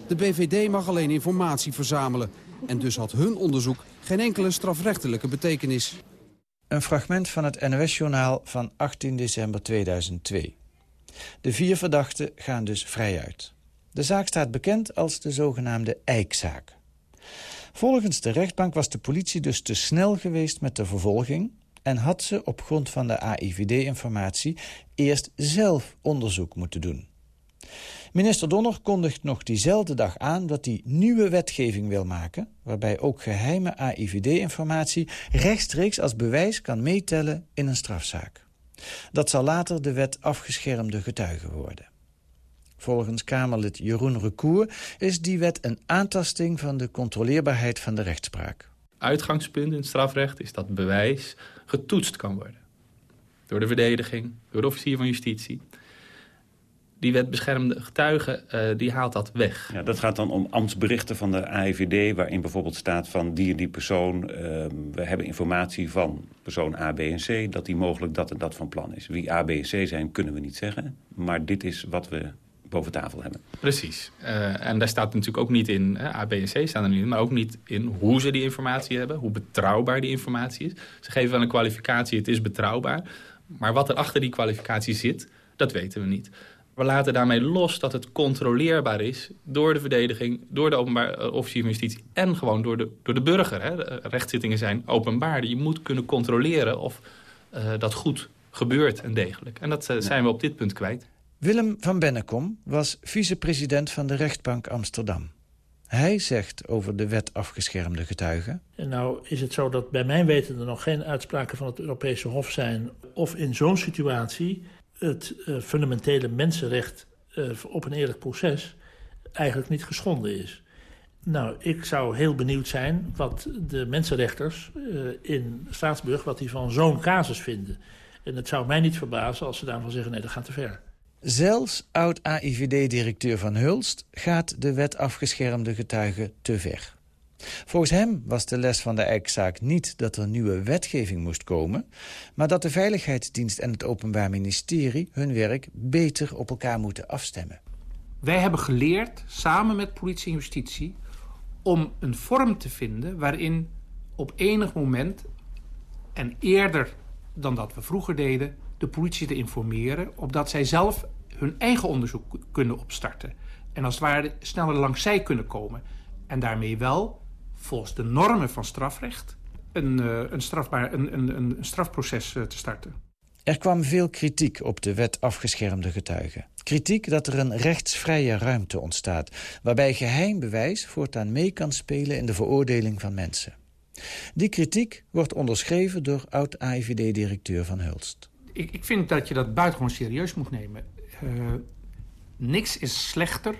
De BVD mag alleen informatie verzamelen. En dus had hun onderzoek geen enkele strafrechtelijke betekenis.
Een fragment van het NOS-journaal van 18 december 2002. De vier verdachten gaan dus vrij uit. De zaak staat bekend als de zogenaamde Eikzaak. Volgens de rechtbank was de politie dus te snel geweest met de vervolging... en had ze op grond van de AIVD-informatie eerst zelf onderzoek moeten doen. Minister Donner kondigt nog diezelfde dag aan dat hij nieuwe wetgeving wil maken... waarbij ook geheime AIVD-informatie rechtstreeks als bewijs kan meetellen in een strafzaak. Dat zal later de wet afgeschermde getuigen worden. Volgens Kamerlid Jeroen Recour is die wet een aantasting van de controleerbaarheid van de rechtspraak.
Uitgangspunt in het strafrecht is dat bewijs getoetst kan worden. Door de verdediging, door de officier van justitie. Die wet beschermde getuigen, uh, die haalt dat weg.
Ja, dat gaat dan om ambtsberichten van de AIVD... waarin bijvoorbeeld staat van die en die persoon... Uh, we hebben informatie van persoon A, B en C... dat die mogelijk dat en dat van plan is. Wie A, B en C zijn, kunnen we niet zeggen. Maar dit is wat we boven tafel hebben.
Precies. Uh, en daar staat natuurlijk ook niet in, hè, A, B en C staan er niet in... maar ook niet in hoe ze die informatie hebben, hoe betrouwbaar die informatie is. Ze geven wel een kwalificatie, het is betrouwbaar. Maar wat er achter die kwalificatie zit, dat weten we niet. We laten daarmee los dat het controleerbaar is door de verdediging... door de openbaar uh, officier van justitie en gewoon door de, door de burger. Hè. De rechtszittingen zijn openbaar. Je moet kunnen controleren of uh, dat goed gebeurt en degelijk. En dat uh, zijn we op dit punt kwijt.
Willem van Bennekom was vicepresident van de rechtbank Amsterdam. hij zegt over de wet afgeschermde getuigen.
En nou is het zo dat bij mijn weten er nog geen uitspraken van het Europese Hof zijn... of in zo'n situatie het uh, fundamentele mensenrecht uh, op een eerlijk proces eigenlijk niet geschonden is. Nou, ik zou heel benieuwd zijn wat de mensenrechters uh, in Straatsburg... wat die van zo'n casus vinden. En het zou mij niet verbazen als ze daarvan zeggen... nee, dat gaat te ver.
Zelfs oud-AIVD-directeur Van Hulst gaat de wet afgeschermde getuigen te ver. Volgens hem was de les van de eikzaak niet dat er nieuwe wetgeving moest komen... maar dat de Veiligheidsdienst en het Openbaar Ministerie hun werk beter op elkaar moeten afstemmen.
Wij hebben geleerd, samen met politie en justitie... om een vorm te vinden waarin op enig moment... en eerder dan dat we vroeger deden de politie te informeren... opdat zij zelf hun eigen onderzoek kunnen opstarten. En als het ware sneller langs zij kunnen komen. En daarmee wel, volgens de normen van strafrecht... een, uh, een, strafbaar, een, een, een strafproces uh, te starten.
Er kwam veel kritiek op de wet afgeschermde getuigen. Kritiek dat er een rechtsvrije ruimte ontstaat... waarbij geheim bewijs voortaan mee kan spelen in de veroordeling van mensen. Die kritiek wordt onderschreven door oud-AIVD-directeur Van Hulst
ik, ik vind dat je dat buitengewoon serieus moet nemen. Uh, niks is slechter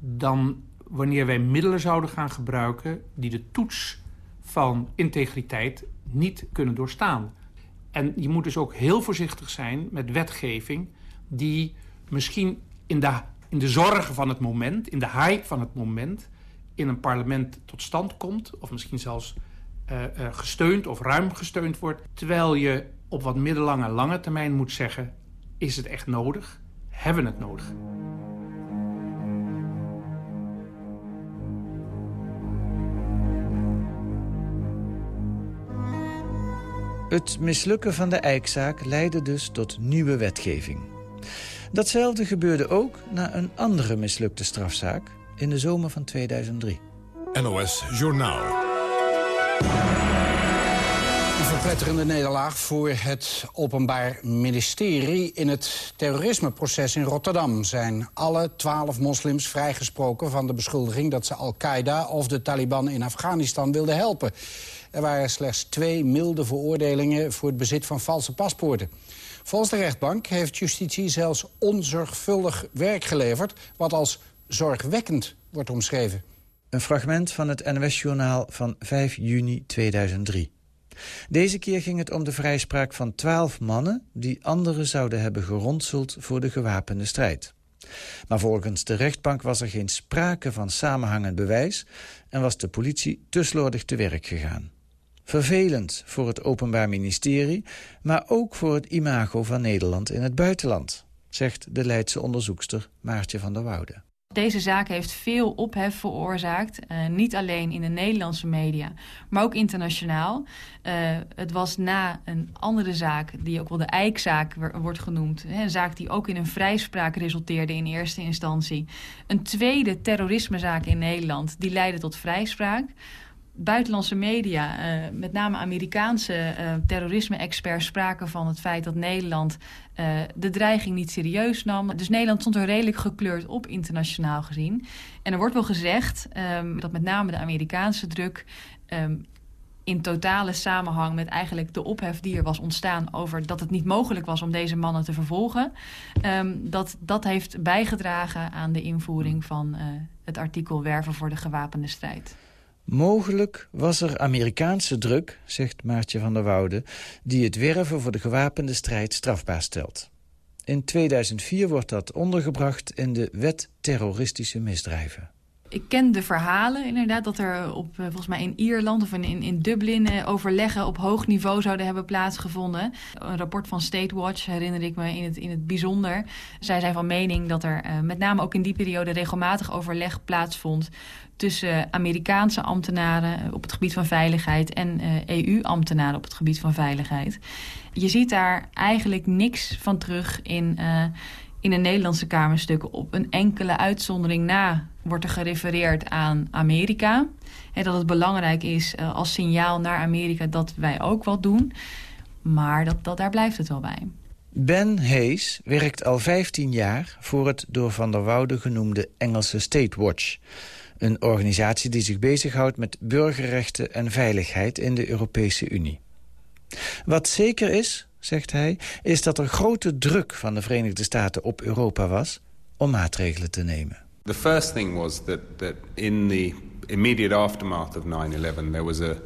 dan wanneer wij middelen zouden gaan gebruiken... die de toets van integriteit niet kunnen doorstaan. En je moet dus ook heel voorzichtig zijn met wetgeving... die misschien in de, in de zorgen van het moment, in de hype van het moment... in een parlement tot stand komt... of misschien zelfs uh, uh, gesteund of ruim gesteund wordt... terwijl je op wat middellange en lange termijn moet zeggen... is het echt nodig? Hebben we het nodig?
Het mislukken van de Eikzaak leidde dus tot nieuwe wetgeving. Datzelfde gebeurde ook na een andere mislukte strafzaak in de zomer van 2003.
NOS Journaal
verpletterende nederlaag voor het Openbaar Ministerie. In het terrorismeproces in Rotterdam zijn alle twaalf moslims vrijgesproken... van de beschuldiging dat ze Al-Qaeda of de Taliban in Afghanistan wilden helpen. Er waren slechts twee milde veroordelingen voor het bezit van valse paspoorten. Volgens de rechtbank heeft justitie zelfs onzorgvuldig werk geleverd... wat als zorgwekkend wordt omschreven.
Een fragment van het NOS-journaal van 5 juni 2003. Deze keer ging het om de vrijspraak van twaalf mannen... die anderen zouden hebben geronseld voor de gewapende strijd. Maar volgens de rechtbank was er geen sprake van samenhangend bewijs... en was de politie te slordig te werk gegaan. Vervelend voor het Openbaar Ministerie... maar ook voor het imago van Nederland in het buitenland... zegt de Leidse onderzoekster Maartje van der Woude.
Deze zaak heeft veel ophef veroorzaakt. Uh, niet alleen in de Nederlandse media, maar ook internationaal. Uh, het was na een andere zaak, die ook wel de Eikzaak wordt genoemd. Een zaak die ook in een vrijspraak resulteerde in eerste instantie. Een tweede terrorismezaak in Nederland, die leidde tot vrijspraak buitenlandse media, uh, met name Amerikaanse uh, terrorisme-experts... spraken van het feit dat Nederland uh, de dreiging niet serieus nam. Dus Nederland stond er redelijk gekleurd op, internationaal gezien. En er wordt wel gezegd um, dat met name de Amerikaanse druk... Um, in totale samenhang met eigenlijk de ophef die er was ontstaan... over dat het niet mogelijk was om deze mannen te vervolgen... Um, dat dat heeft bijgedragen aan de invoering van het artikel werven voor de gewapende strijd.
Mogelijk was er Amerikaanse druk, zegt Maartje van der Woude... die het werven voor de gewapende strijd strafbaar stelt. In 2004 wordt dat ondergebracht in de wet terroristische misdrijven.
Ik ken de verhalen inderdaad dat er op, volgens mij in Ierland of in, in Dublin overleggen op hoog niveau zouden hebben plaatsgevonden. Een rapport van State Watch herinner ik me in het, in het bijzonder. Zij zijn van mening dat er uh, met name ook in die periode regelmatig overleg plaatsvond tussen Amerikaanse ambtenaren op het gebied van veiligheid en EU-ambtenaren op het gebied van veiligheid. Je ziet daar eigenlijk niks van terug in, uh, in de Nederlandse Kamerstukken. Op een enkele uitzondering na wordt er gerefereerd aan Amerika. En dat het belangrijk is uh, als signaal naar Amerika dat wij ook wat doen. Maar dat, dat, daar blijft het wel bij.
Ben Hayes werkt al 15 jaar voor het door Van der Woude genoemde Engelse State Watch... Een organisatie die zich bezighoudt met burgerrechten en veiligheid in de Europese Unie. Wat zeker is, zegt hij, is dat er grote druk van de Verenigde Staten op Europa was om maatregelen te nemen.
The first thing was that, that in the immediate aftermath of 9-11 there was a,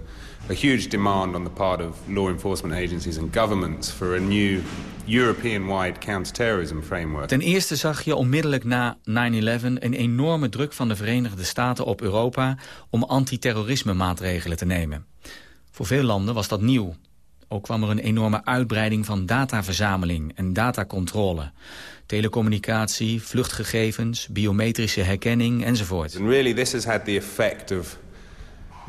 a huge demand on the part of law enforcement agencies and governments for a new European-wide counterterrorism framework.
Ten eerste zag je onmiddellijk na 9-11 een enorme druk van de Verenigde Staten op Europa om antiterrorisme maatregelen te nemen. Voor veel landen was dat nieuw. Ook kwam er een enorme uitbreiding van dataverzameling en datacontrole. Telecommunicatie, vluchtgegevens, biometrische herkenning enzovoort.
And really this has had the effect of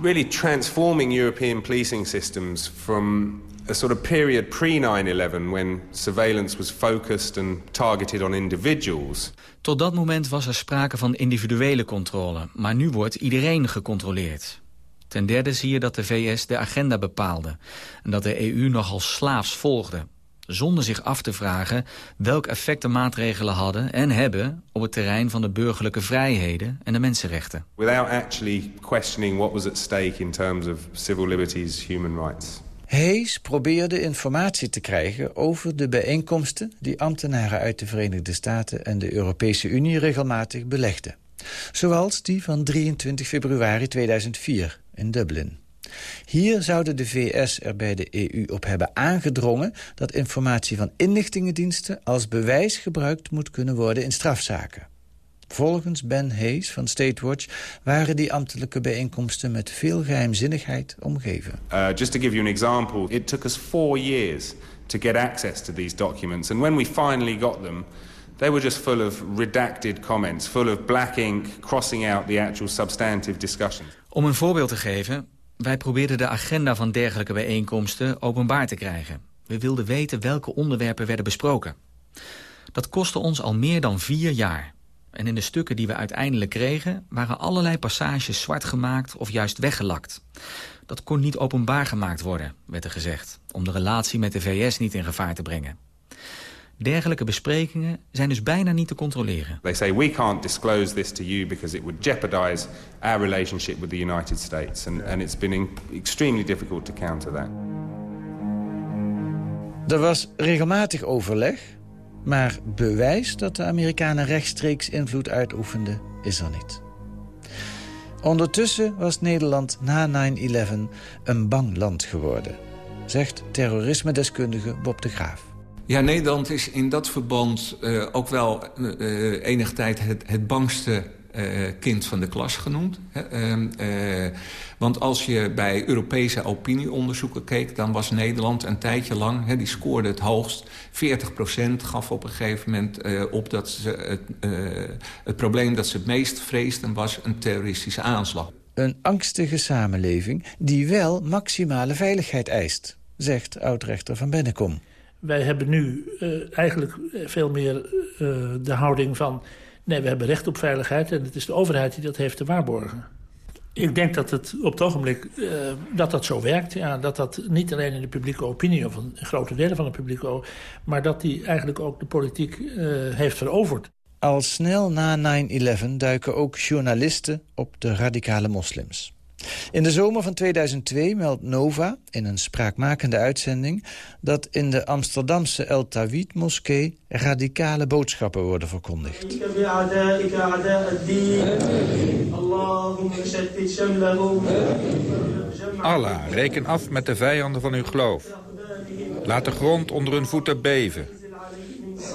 really transforming European policing systems from a sort of period pre-9-11 when surveillance was focused and targeted on individuals.
Tot dat moment was er sprake van individuele controle, maar nu wordt iedereen gecontroleerd. Ten derde zie je dat de VS de agenda bepaalde en dat de EU nogal slaafs volgde zonder zich af te vragen welk effect de maatregelen hadden en hebben op het terrein van de burgerlijke vrijheden en de mensenrechten.
Without actually questioning what was at stake in terms of civil liberties, human rights.
Hayes probeerde informatie te krijgen over de bijeenkomsten... die ambtenaren uit de Verenigde Staten en de Europese Unie regelmatig belegden. Zoals die van 23 februari 2004 in Dublin. Hier zouden de VS er bij de EU op hebben aangedrongen... dat informatie van inlichtingendiensten als bewijs gebruikt moet kunnen worden in strafzaken. Volgens Ben Hayes van State Watch waren die ambtelijke bijeenkomsten met veel geheimzinnigheid omgeven.
Uh, just to give you an example, it took us four years to get access to these documents. And when we finally got them, they were just full of redacted comments, full of black ink, crossing out the actual substantive discussions.
Om een voorbeeld te geven, wij probeerden de agenda van dergelijke bijeenkomsten openbaar te krijgen. We wilden weten welke onderwerpen werden besproken. Dat kostte ons al meer dan vier jaar. En in de stukken die we uiteindelijk kregen... waren allerlei passages zwart gemaakt of juist weggelakt. Dat kon niet openbaar gemaakt worden, werd er gezegd... om de relatie met de VS niet in gevaar te brengen. Dergelijke besprekingen zijn dus bijna niet te controleren.
They say we can't disclose this to you because it would jeopardize our relationship with the United States and, and it's been extremely difficult to counter that.
Er was regelmatig overleg, maar bewijs dat de Amerikanen rechtstreeks invloed uitoefenden is er niet. Ondertussen was Nederland na 9-11 een bang land geworden, zegt terrorisme-deskundige Bob de Graaf.
Ja, Nederland is in dat verband uh, ook wel uh, enige tijd het, het bangste kind van de klas genoemd. Hè? want als je bij Europese opinieonderzoeken keek... dan was Nederland een tijdje lang, die scoorde het hoogst. 40% gaf op een gegeven moment op dat ze het, het probleem dat ze het meest vreesden... was een terroristische aanslag.
Een angstige samenleving die wel maximale veiligheid eist, zegt oudrechter van Bennekom.
Wij hebben nu uh, eigenlijk veel meer uh, de houding van... nee, we hebben recht op veiligheid en het is de overheid die dat heeft te waarborgen. Ik denk dat het op het ogenblik dat dat zo werkt. Ja, dat dat niet alleen in de publieke opinie of een grote delen van de publieke maar dat die eigenlijk ook de politiek heeft veroverd.
Al snel na 9-11 duiken ook journalisten op de radicale moslims. In de zomer van 2002 meldt Nova in een spraakmakende uitzending... dat in de Amsterdamse El Tawid moskee radicale boodschappen worden verkondigd.
Allah, reken af met de vijanden van uw geloof. Laat de grond onder hun voeten beven.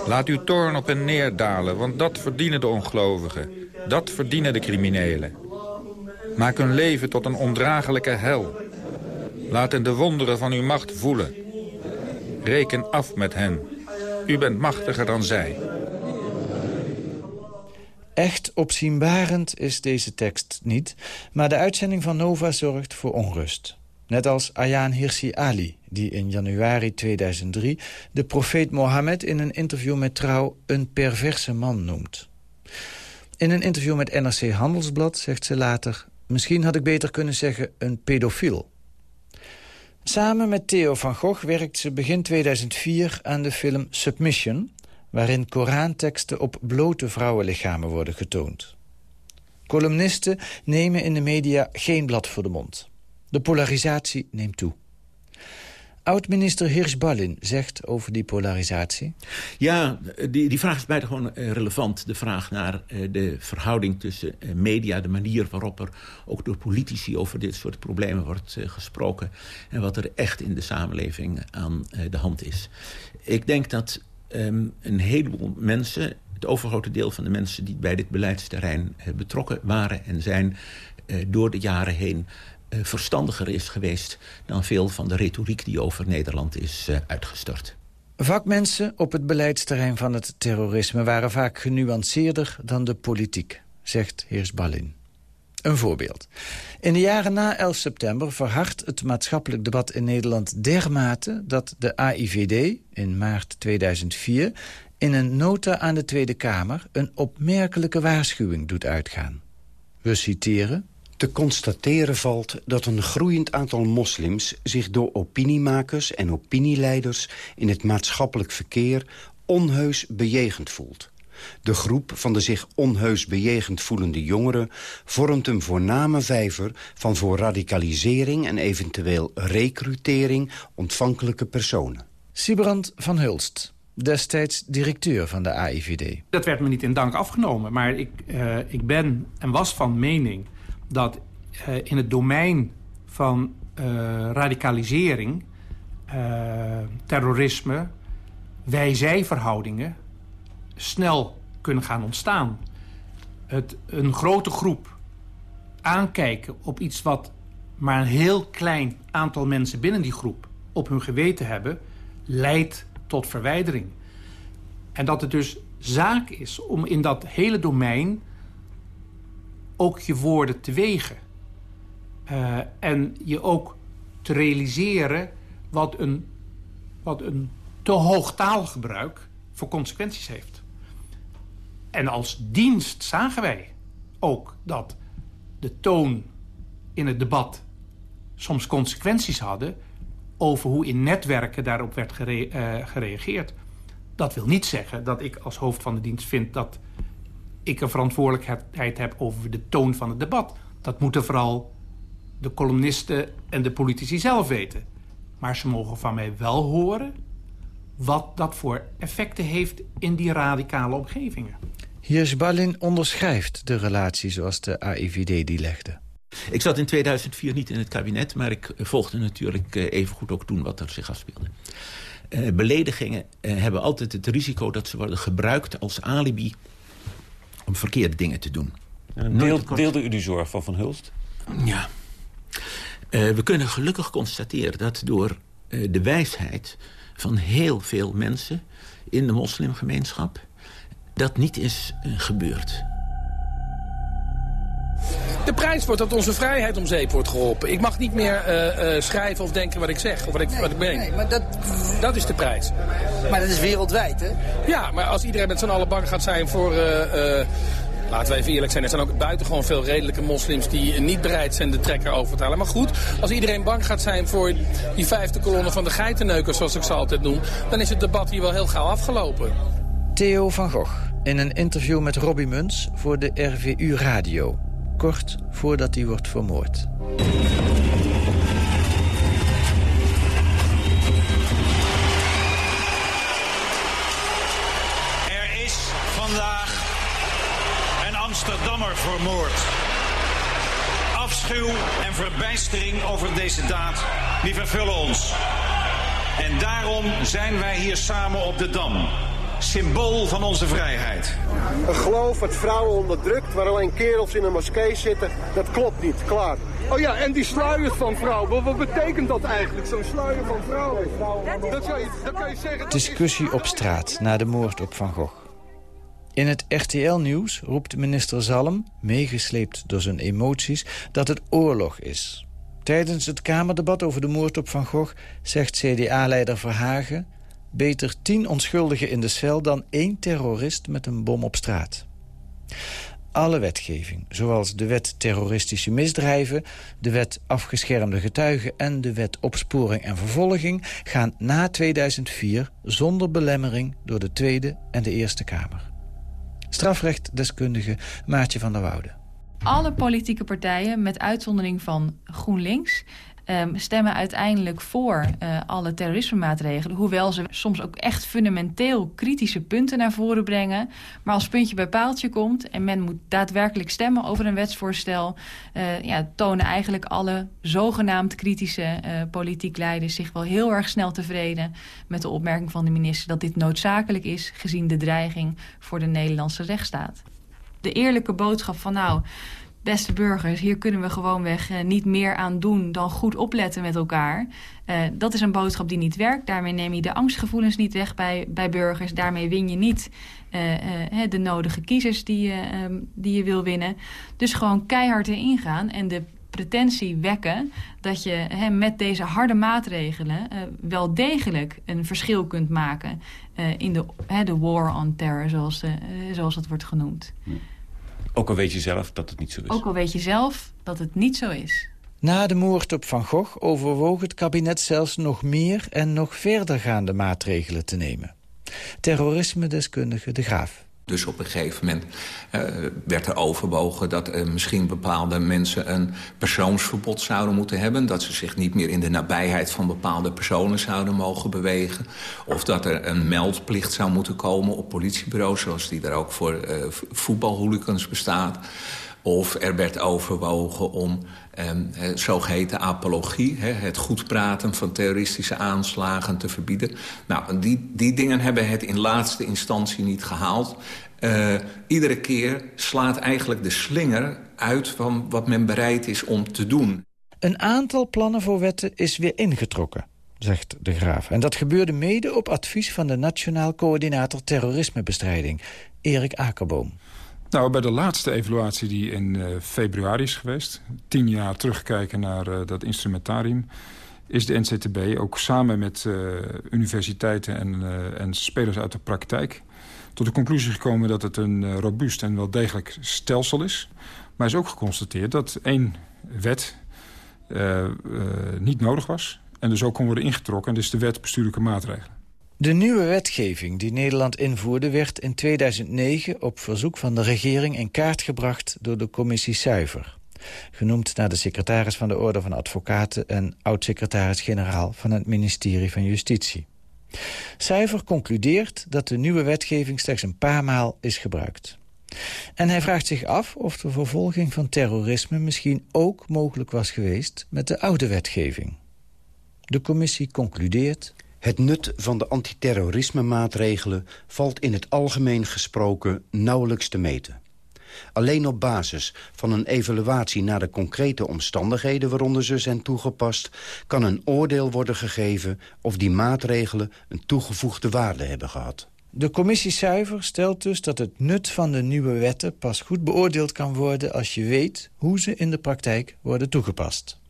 Laat uw toorn op hen neerdalen, want dat verdienen de ongelovigen. Dat verdienen de criminelen. Maak hun leven tot een ondraaglijke hel. Laat hen de wonderen van uw macht voelen. Reken af met hen. U bent machtiger dan zij.
Echt opzienbarend is deze tekst niet, maar de uitzending van Nova zorgt voor onrust. Net als Ayaan Hirsi Ali, die in januari 2003 de profeet Mohammed in een interview met Trouw een perverse man noemt. In een interview met NRC Handelsblad zegt ze later... Misschien had ik beter kunnen zeggen een pedofiel. Samen met Theo van Gogh werkt ze begin 2004 aan de film Submission... waarin Koranteksten op blote vrouwenlichamen worden getoond. Columnisten nemen in de media geen blad voor de mond. De polarisatie neemt toe. Oud-minister Hirsch-Ballin zegt over die polarisatie...
Ja, die, die vraag is buitengewoon eh, relevant. De vraag naar eh, de verhouding tussen eh, media... de manier waarop er ook door politici over dit soort problemen wordt gesproken... en wat er echt in de samenleving aan de hand is. Ik denk dat um, een heleboel mensen... het overgrote deel van de mensen die bij dit beleidsterrein betrokken waren en zijn... door de jaren heen verstandiger is geweest... dan veel van de retoriek die over Nederland is uh, uitgestort.
Vakmensen op het beleidsterrein van het terrorisme... waren vaak genuanceerder dan de politiek, zegt Heers Ballin. Een voorbeeld. In de jaren na 11 september verhardt het maatschappelijk debat in Nederland dermate... dat de AIVD in maart 2004 in een nota aan de Tweede Kamer... een opmerkelijke waarschuwing doet uitgaan. We citeren...
Te constateren valt dat een groeiend aantal moslims... zich door opiniemakers en opinieleiders in het maatschappelijk verkeer... onheus bejegend voelt. De groep van de zich onheus bejegend voelende jongeren... vormt een voorname vijver van voor radicalisering... en eventueel recrutering ontvankelijke personen.
Sibrand van Hulst, destijds directeur van de AIVD.
Dat werd me niet in dank afgenomen, maar ik, uh, ik ben en was van mening dat uh, in het domein van uh, radicalisering, uh, terrorisme, wij-zij-verhoudingen snel kunnen gaan ontstaan. Het, een grote groep aankijken op iets wat maar een heel klein aantal mensen binnen die groep op hun geweten hebben, leidt tot verwijdering. En dat het dus zaak is om in dat hele domein ook je woorden te wegen. Uh, en je ook te realiseren wat een, wat een te hoog taalgebruik voor consequenties heeft. En als dienst zagen wij ook dat de toon in het debat soms consequenties hadden over hoe in netwerken daarop werd uh, gereageerd. Dat wil niet zeggen dat ik als hoofd van de dienst vind dat ik een verantwoordelijkheid heb over de toon van het debat. Dat moeten vooral de columnisten en de politici zelf weten. Maar ze mogen van mij wel horen wat dat voor effecten heeft in die radicale omgevingen.
Ballin onderschrijft de relatie zoals de AIVD die legde.
Ik zat in 2004 niet in het kabinet, maar ik volgde natuurlijk eh, evengoed ook toen wat er zich afspeelde. Uh, beledigingen uh, hebben altijd het risico dat ze worden gebruikt als alibi om verkeerde dingen te doen.
Deel, deelde u die zorg van Van Hulst?
Ja. Uh, we kunnen gelukkig constateren dat door uh, de wijsheid van heel veel mensen in de moslimgemeenschap dat niet is uh, gebeurd.
De prijs wordt dat onze vrijheid om zeep wordt geholpen. Ik mag niet meer uh, uh, schrijven of denken wat ik zeg of wat ik, nee, wat ik ben. Nee, maar dat... dat is de prijs.
Maar dat is wereldwijd, hè?
Ja, maar als iedereen met z'n allen bang gaat zijn voor... Uh, Laten we even eerlijk zijn, er zijn ook buitengewoon veel redelijke moslims die niet bereid zijn de trekker over te halen. Maar goed, als iedereen bang gaat zijn voor die vijfde kolonne van de geitenneukers, zoals ik ze altijd noem, dan is het debat hier wel heel gauw afgelopen.
Theo van Gogh in een interview met Robbie Muns voor de RVU Radio kort voordat hij wordt vermoord.
Er is vandaag een Amsterdammer vermoord. Afschuw en verbijstering over deze daad, die vervullen ons. En daarom zijn wij hier samen op de Dam symbool van onze vrijheid.
Een geloof wat vrouwen onderdrukt, waar alleen kerels in een moskee zitten, dat klopt niet, klaar. Oh ja, en die sluiers van vrouwen, wat betekent dat eigenlijk, zo'n sluier van vrouwen? Dat kan je, dat kan je zeggen...
Discussie op straat na de moord op Van Gogh. In het RTL-nieuws roept minister Zalm, meegesleept door zijn emoties, dat het oorlog is. Tijdens het Kamerdebat over de moord op Van Gogh zegt CDA-leider Verhagen... Beter tien onschuldigen in de cel dan één terrorist met een bom op straat. Alle wetgeving, zoals de wet terroristische misdrijven... de wet afgeschermde getuigen en de wet opsporing en vervolging... gaan na 2004 zonder belemmering door de Tweede en de Eerste Kamer. Strafrechtdeskundige Maartje van der Woude.
Alle politieke partijen, met uitzondering van GroenLinks... Um, stemmen uiteindelijk voor uh, alle terrorismemaatregelen. Hoewel ze soms ook echt fundamenteel kritische punten naar voren brengen. Maar als puntje bij paaltje komt en men moet daadwerkelijk stemmen over een wetsvoorstel... Uh, ja, tonen eigenlijk alle zogenaamd kritische uh, politiek leiders zich wel heel erg snel tevreden... met de opmerking van de minister dat dit noodzakelijk is... gezien de dreiging voor de Nederlandse rechtsstaat. De eerlijke boodschap van nou beste burgers, hier kunnen we gewoonweg uh, niet meer aan doen dan goed opletten met elkaar. Uh, dat is een boodschap die niet werkt. Daarmee neem je de angstgevoelens niet weg bij, bij burgers. Daarmee win je niet uh, de nodige kiezers die, um, die je wil winnen. Dus gewoon keihard erin gaan en de pretentie wekken dat je met deze harde maatregelen wel degelijk een verschil kunt maken in de, war on terror, zoals, zoals dat wordt genoemd.
Ook al weet je zelf dat het niet zo is.
Ook al weet je zelf dat het niet zo is.
Na de moord op Van Gogh overwoog het kabinet zelfs nog meer en nog verdergaande maatregelen te nemen. Terrorisme-deskundige De Graaf.
Dus op een gegeven moment uh, werd er overwogen dat uh, misschien bepaalde mensen een persoonsverbod zouden moeten hebben. Dat ze zich niet meer in de nabijheid van bepaalde personen zouden mogen bewegen. Of dat er een meldplicht zou moeten komen op politiebureaus, zoals die er ook voor uh, voetbalhooligans bestaat. Of er werd overwogen om um, zogeheten apologie... Het goed praten van terroristische aanslagen te verbieden. Nou, die, die dingen hebben het in laatste instantie niet gehaald. Uh, iedere keer slaat eigenlijk de slinger uit van wat men bereid is om te doen.
Een aantal plannen voor wetten is weer ingetrokken, zegt de Graaf. En dat gebeurde mede op advies van de Nationaal Coördinator Terrorismebestrijding, Erik Akerboom.
Nou, bij de laatste evaluatie die in uh, februari is geweest... tien jaar terugkijken naar uh, dat instrumentarium... is de NCTB ook samen met uh, universiteiten en, en spelers uit de praktijk... tot de conclusie gekomen dat het een robuust en wel degelijk stelsel is. Maar is ook geconstateerd dat één wet niet nodig was... en dus ook kon worden ingetrokken. En is de wet bestuurlijke maatregelen.
De nieuwe wetgeving die Nederland invoerde... werd in 2009 op verzoek van de regering in kaart gebracht... door de commissie Zuiver. Genoemd naar de secretaris van de Orde van Advocaten... en oud-secretaris-generaal van het ministerie van Justitie. Zuiver concludeert dat de nieuwe wetgeving slechts een paar maal is gebruikt. En hij vraagt zich af of de vervolging van terrorisme... misschien ook mogelijk was geweest met de oude wetgeving. De commissie concludeert...
Het nut van de antiterrorisme-maatregelen valt in het algemeen gesproken nauwelijks te meten. Alleen op basis van een evaluatie naar de concrete omstandigheden waaronder ze zijn toegepast, kan een oordeel worden gegeven of die maatregelen een toegevoegde waarde hebben gehad.
De commissie Zuiver stelt dus dat het nut van de nieuwe wetten pas goed beoordeeld kan worden als je weet hoe ze in de praktijk worden toegepast.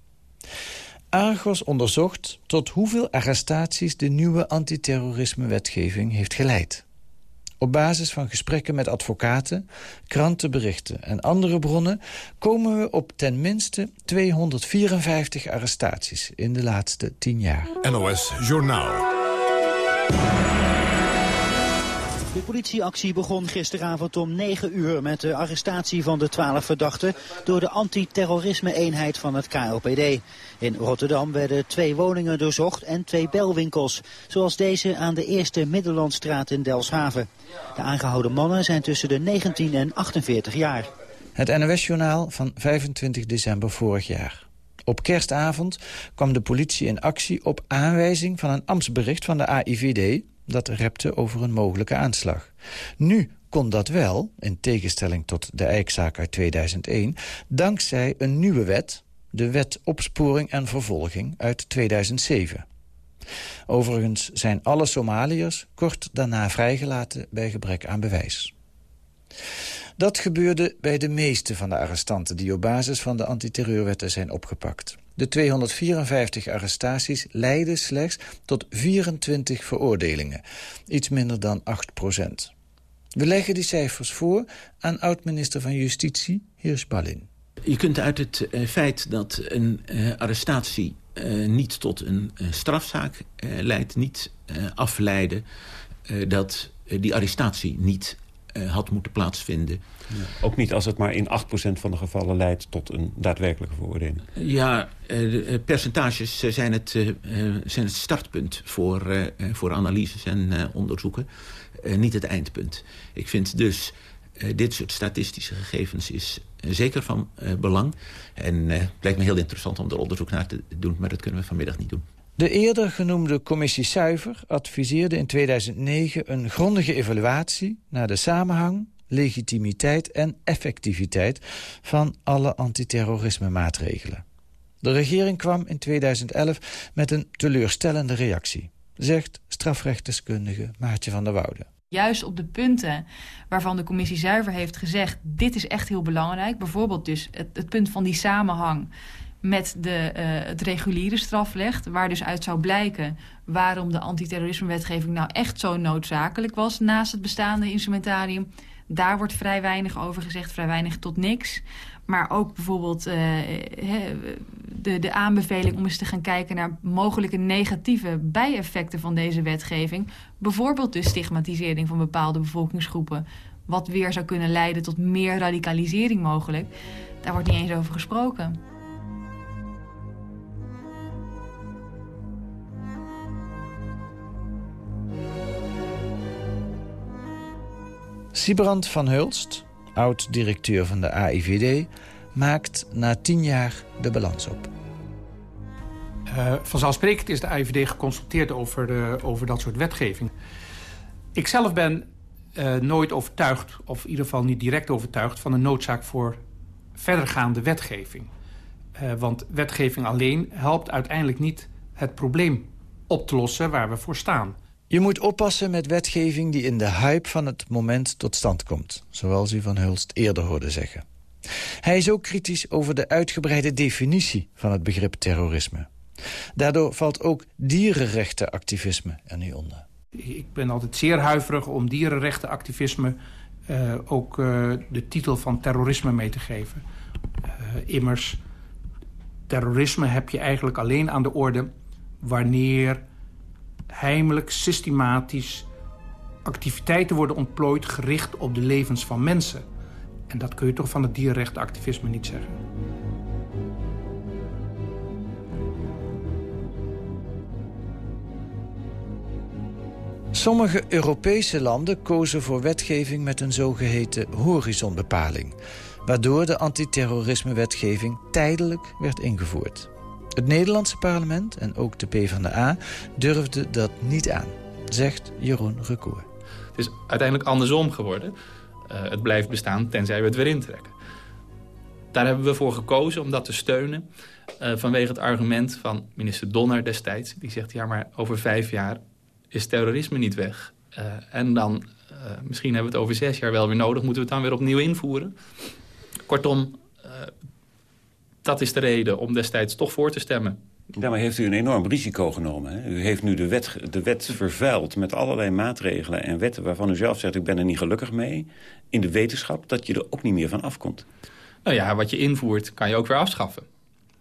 Argos onderzocht tot hoeveel arrestaties de nieuwe antiterrorisme-wetgeving heeft geleid. Op basis van gesprekken met advocaten, krantenberichten en andere bronnen... komen we op ten minste 254 arrestaties in de laatste 10 jaar.
NOS Journaal.
De politieactie begon gisteravond om 9 uur met de arrestatie van de 12 verdachten door de antiterrorisme-eenheid van het KLPD. In Rotterdam werden twee woningen doorzocht en twee belwinkels, zoals deze aan de Eerste Middellandstraat in Delfshaven. De aangehouden mannen zijn tussen de 19 en 48 jaar.
Het NOS-journaal van 25 december vorig jaar. Op kerstavond kwam de politie in actie op aanwijzing van een ambtsbericht van de AIVD dat repte over een mogelijke aanslag. Nu kon dat wel, in tegenstelling tot de Eikzaak uit 2001... dankzij een nieuwe wet, de Wet Opsporing en Vervolging uit 2007. Overigens zijn alle Somaliërs kort daarna vrijgelaten bij gebrek aan bewijs. Dat gebeurde bij de meeste van de arrestanten die op basis van de antiterreurwetten zijn opgepakt. De 254 arrestaties leidden slechts tot 24 veroordelingen. Iets minder dan 8 procent. We leggen die cijfers voor aan oud-minister van Justitie, heer Spallin.
Je kunt uit het uh, feit dat een uh, arrestatie uh, niet tot een strafzaak leidt... niet afleiden dat die arrestatie niet had moeten plaatsvinden.
Ook niet als het maar in 8% van de gevallen leidt tot een daadwerkelijke veroordeling.
Ja, de percentages zijn het, zijn het startpunt voor, voor analyses en onderzoeken. niet het eindpunt. Ik vind dus dit soort statistische gegevens is zeker van belang. En het lijkt me heel interessant om er onderzoek naar te doen, maar dat kunnen we vanmiddag niet doen.
De eerder genoemde commissie Zuiver adviseerde in 2009 een grondige evaluatie naar de samenhang, legitimiteit en effectiviteit van alle antiterrorisme-maatregelen. De regering kwam in 2011 met een teleurstellende reactie, zegt strafrechtdeskundige Maartje van der Woude.
Juist op de punten waarvan de commissie Zuiver heeft gezegd... dit is echt heel belangrijk. Bijvoorbeeld dus het, punt van die samenhang met de, uh, het reguliere strafrecht... waar dus uit zou blijken waarom de antiterrorismewetgeving nou echt zo noodzakelijk was... naast het bestaande instrumentarium. Daar wordt vrij weinig over gezegd, vrij weinig tot niks. Maar ook bijvoorbeeld uh, de, de aanbeveling om eens te gaan kijken... naar mogelijke negatieve bijeffecten van deze wetgeving. Bijvoorbeeld de stigmatisering van bepaalde bevolkingsgroepen... wat weer zou kunnen leiden tot meer radicalisering mogelijk. Daar wordt niet eens over gesproken.
Sibrand van Hulst, oud-directeur van de AIVD... maakt na tien jaar de balans op.
Uh, vanzelfsprekend is de AIVD geconsulteerd over, over dat soort wetgeving. Ik zelf ben uh, nooit overtuigd, of in ieder geval niet direct overtuigd... van de noodzaak voor verdergaande wetgeving. Want wetgeving alleen helpt uiteindelijk niet het probleem op te lossen waar we voor staan.
Je moet oppassen met wetgeving die in de hype van het moment tot stand komt. Zoals u van Hulst eerder hoorde zeggen. Hij is ook kritisch over de uitgebreide definitie van het begrip terrorisme. Daardoor valt ook dierenrechtenactivisme er niet onder.
Ik ben altijd zeer huiverig om dierenrechtenactivisme uh, ook uh, de titel van terrorisme mee te geven. Uh, immers, terrorisme heb je eigenlijk alleen aan de orde wanneer heimelijk, systematisch activiteiten worden ontplooid... gericht op de levens van mensen. En dat kun je toch van het dierrechtenactivisme niet zeggen.
Sommige Europese landen kozen voor wetgeving met een zogeheten horizonbepaling... waardoor de antiterrorismewetgeving tijdelijk werd ingevoerd. Het Nederlandse parlement en ook de PvdA durfden dat niet aan, zegt Jeroen Recour.
Het is uiteindelijk andersom geworden. Uh, het blijft bestaan tenzij we het weer intrekken. Daar hebben we voor gekozen om dat te steunen... Uh, vanwege het argument van minister Donner destijds. Die zegt, ja, maar over vijf jaar is terrorisme niet weg. Uh, en dan, misschien hebben we het over zes jaar wel weer nodig... moeten we het dan weer opnieuw invoeren. Kortom, dat is de reden om destijds toch voor te stemmen.
Daarmee heeft u een enorm risico genomen. Hè? U heeft nu de wet, de wet vervuild met allerlei maatregelen en wetten... waarvan u zelf zegt, ik ben er niet gelukkig mee... in de wetenschap dat je er ook niet meer van afkomt.
Nou ja, wat je invoert kan je ook weer afschaffen.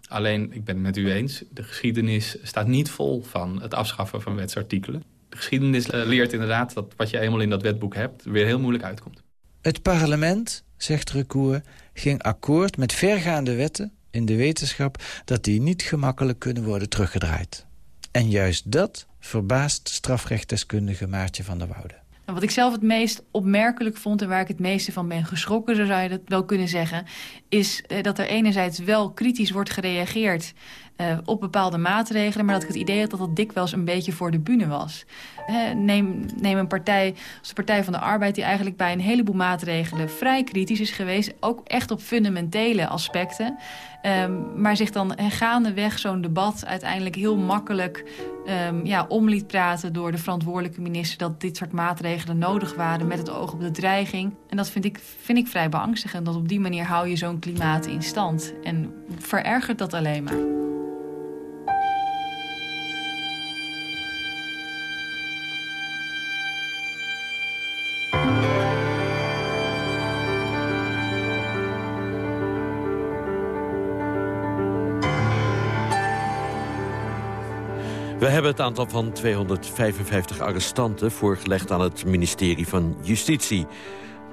Alleen, ik ben het met u eens, de geschiedenis staat niet vol van het afschaffen van wetsartikelen. De geschiedenis eh, leert inderdaad dat wat je eenmaal in dat wetboek hebt... weer heel moeilijk uitkomt.
Het parlement, zegt Recour, ging akkoord met vergaande wetten in de wetenschap dat die niet gemakkelijk kunnen worden teruggedraaid. En juist dat verbaast strafrechtdeskundige Maartje van der Woude.
Wat ik zelf het meest opmerkelijk vond en waar ik het meeste van ben geschrokken, zo zou je dat wel kunnen zeggen, is eh, dat er enerzijds wel kritisch wordt gereageerd uh, op bepaalde maatregelen... maar dat ik het idee had dat dat dikwijls een beetje voor de bühne was. Neem, neem een partij als de Partij van de Arbeid... die eigenlijk bij een heleboel maatregelen vrij kritisch is geweest... ook echt op fundamentele aspecten. Um, maar zich dan gaandeweg zo'n debat uiteindelijk heel makkelijk um, ja, om liet praten... door de verantwoordelijke minister dat dit soort maatregelen nodig waren... met het oog op de dreiging. En dat vind ik, vind ik vrij beangstigend. Dat op die manier hou je zo'n klimaat in stand. En verergert dat alleen maar.
We hebben het aantal van 255 arrestanten voorgelegd aan het ministerie van Justitie.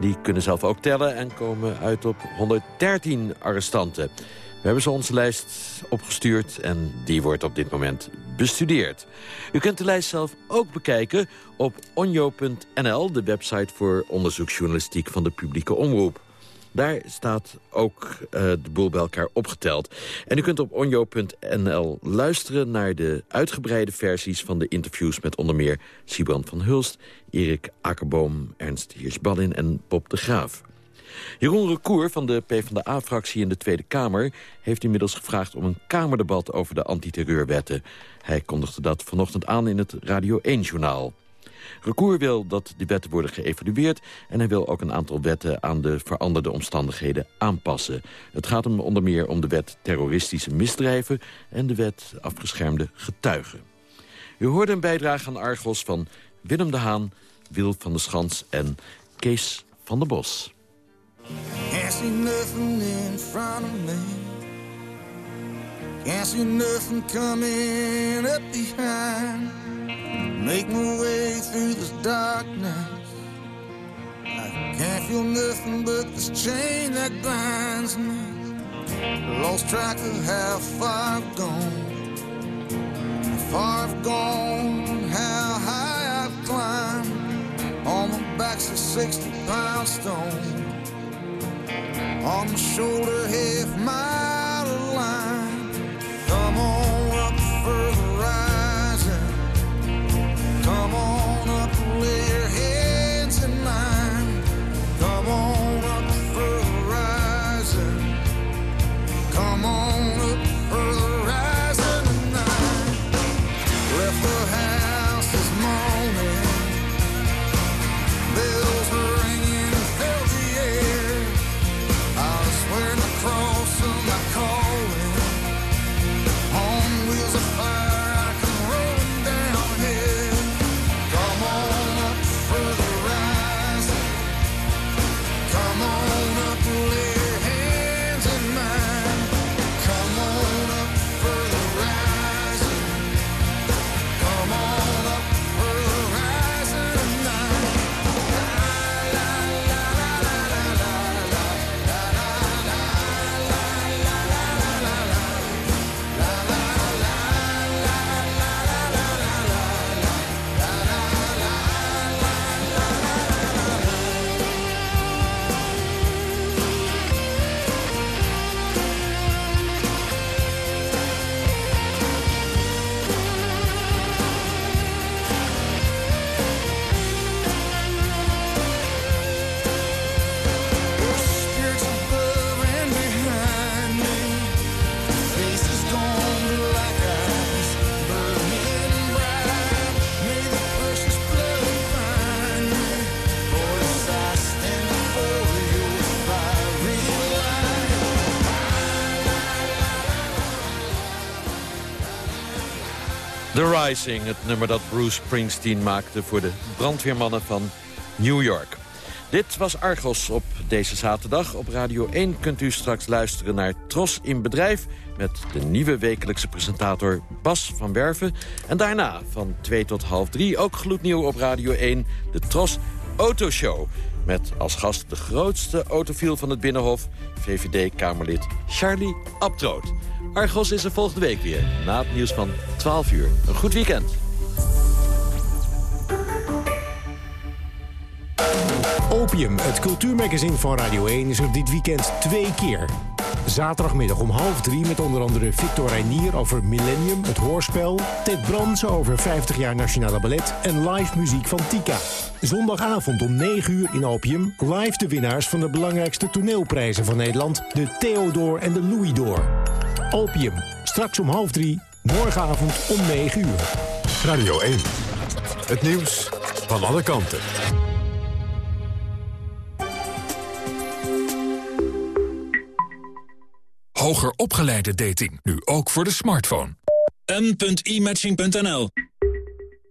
Die kunnen zelf ook tellen en komen uit op 113 arrestanten. We hebben ze onze lijst opgestuurd en die wordt op dit moment bestudeerd. U kunt de lijst zelf ook bekijken op onjo.nl... de website voor onderzoeksjournalistiek van de publieke omroep. Daar staat ook uh, de boel bij elkaar opgeteld. En u kunt op onjo.nl luisteren naar de uitgebreide versies... van de interviews met onder meer Sibrand van Hulst... Erik Akkerboom, Ernst Hirschballin en Bob de Graaf. Jeroen Recour van de PvdA-fractie in de Tweede Kamer... heeft inmiddels gevraagd om een Kamerdebat over de antiterreurwetten. Hij kondigde dat vanochtend aan in het Radio 1-journaal. Recour wil dat die wetten worden geëvalueerd... en hij wil ook een aantal wetten aan de veranderde omstandigheden aanpassen. Het gaat hem onder meer om de wet terroristische misdrijven... en de wet afgeschermde getuigen. U hoorde een bijdrage aan Argos van Willem de Haan, Wil van der Schans en Kees van der Bos. In nothing coming. Make my way through this darkness. I can't feel nothing but this chain that binds me. Lost track of how far I've gone. How far I've gone, how high I've climbed. On my back's a 60 pound stone on the shoulder, half mile of line. Come on The Rising, het nummer dat Bruce Springsteen maakte voor de brandweermannen van New York. Dit was Argos op deze zaterdag. Op Radio 1 kunt u straks luisteren naar Tros in Bedrijf... met de nieuwe wekelijkse presentator Bas van Werven. En daarna van 2 tot half 3 ook gloednieuw op Radio 1... de Tros Autoshow. Met als gast de grootste autofiel van het Binnenhof... VVD-Kamerlid Charlie Abtroot. Argos is er volgende week weer, na het nieuws van 12 uur. Een goed weekend.
Opium, het cultuurmagazine van Radio 1, is er dit weekend twee keer. Zaterdagmiddag om half drie met onder andere Victor Reinier over Millennium, het hoorspel... Ted Brands over 50 jaar Nationale Ballet en live muziek van Tika. Zondagavond om 9 uur in Opium live de winnaars van de belangrijkste toneelprijzen van Nederland... de Theodor en de Louis d'Or. Opium, straks om half drie, morgenavond om 9 uur.
Radio 1. Het nieuws van alle kanten.
Hoger opgeleide dating, nu ook voor de smartphone.
m.imatching.nl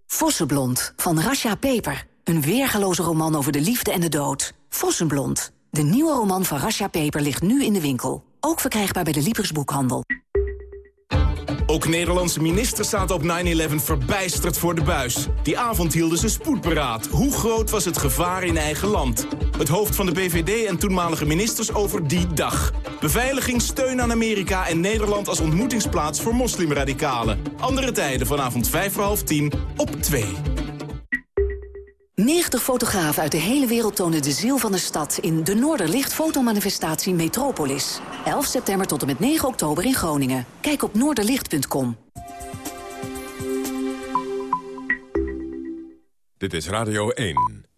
Vossenblond van Rasha Peper. Een weergaloze roman over de liefde en de dood. Vossenblond. De nieuwe roman van Rasha Peper ligt nu in de winkel. Ook verkrijgbaar bij de Libris boekhandel.
Ook Nederlandse ministers zaten op 9-11 verbijsterd voor de buis. Die avond hielden ze spoedberaad. Hoe groot was het gevaar in eigen land? Het hoofd van de BVD en toenmalige ministers over die dag. Beveiliging, steun aan Amerika en Nederland als ontmoetingsplaats voor moslimradicalen. Andere tijden vanavond 5 voor half 10 op 2.
90 fotografen uit de hele wereld tonen de ziel van de stad... in de Noorderlicht fotomanifestatie Metropolis. 11 september tot en met 9 oktober in Groningen. Kijk op noorderlicht.com.
Dit is Radio 1.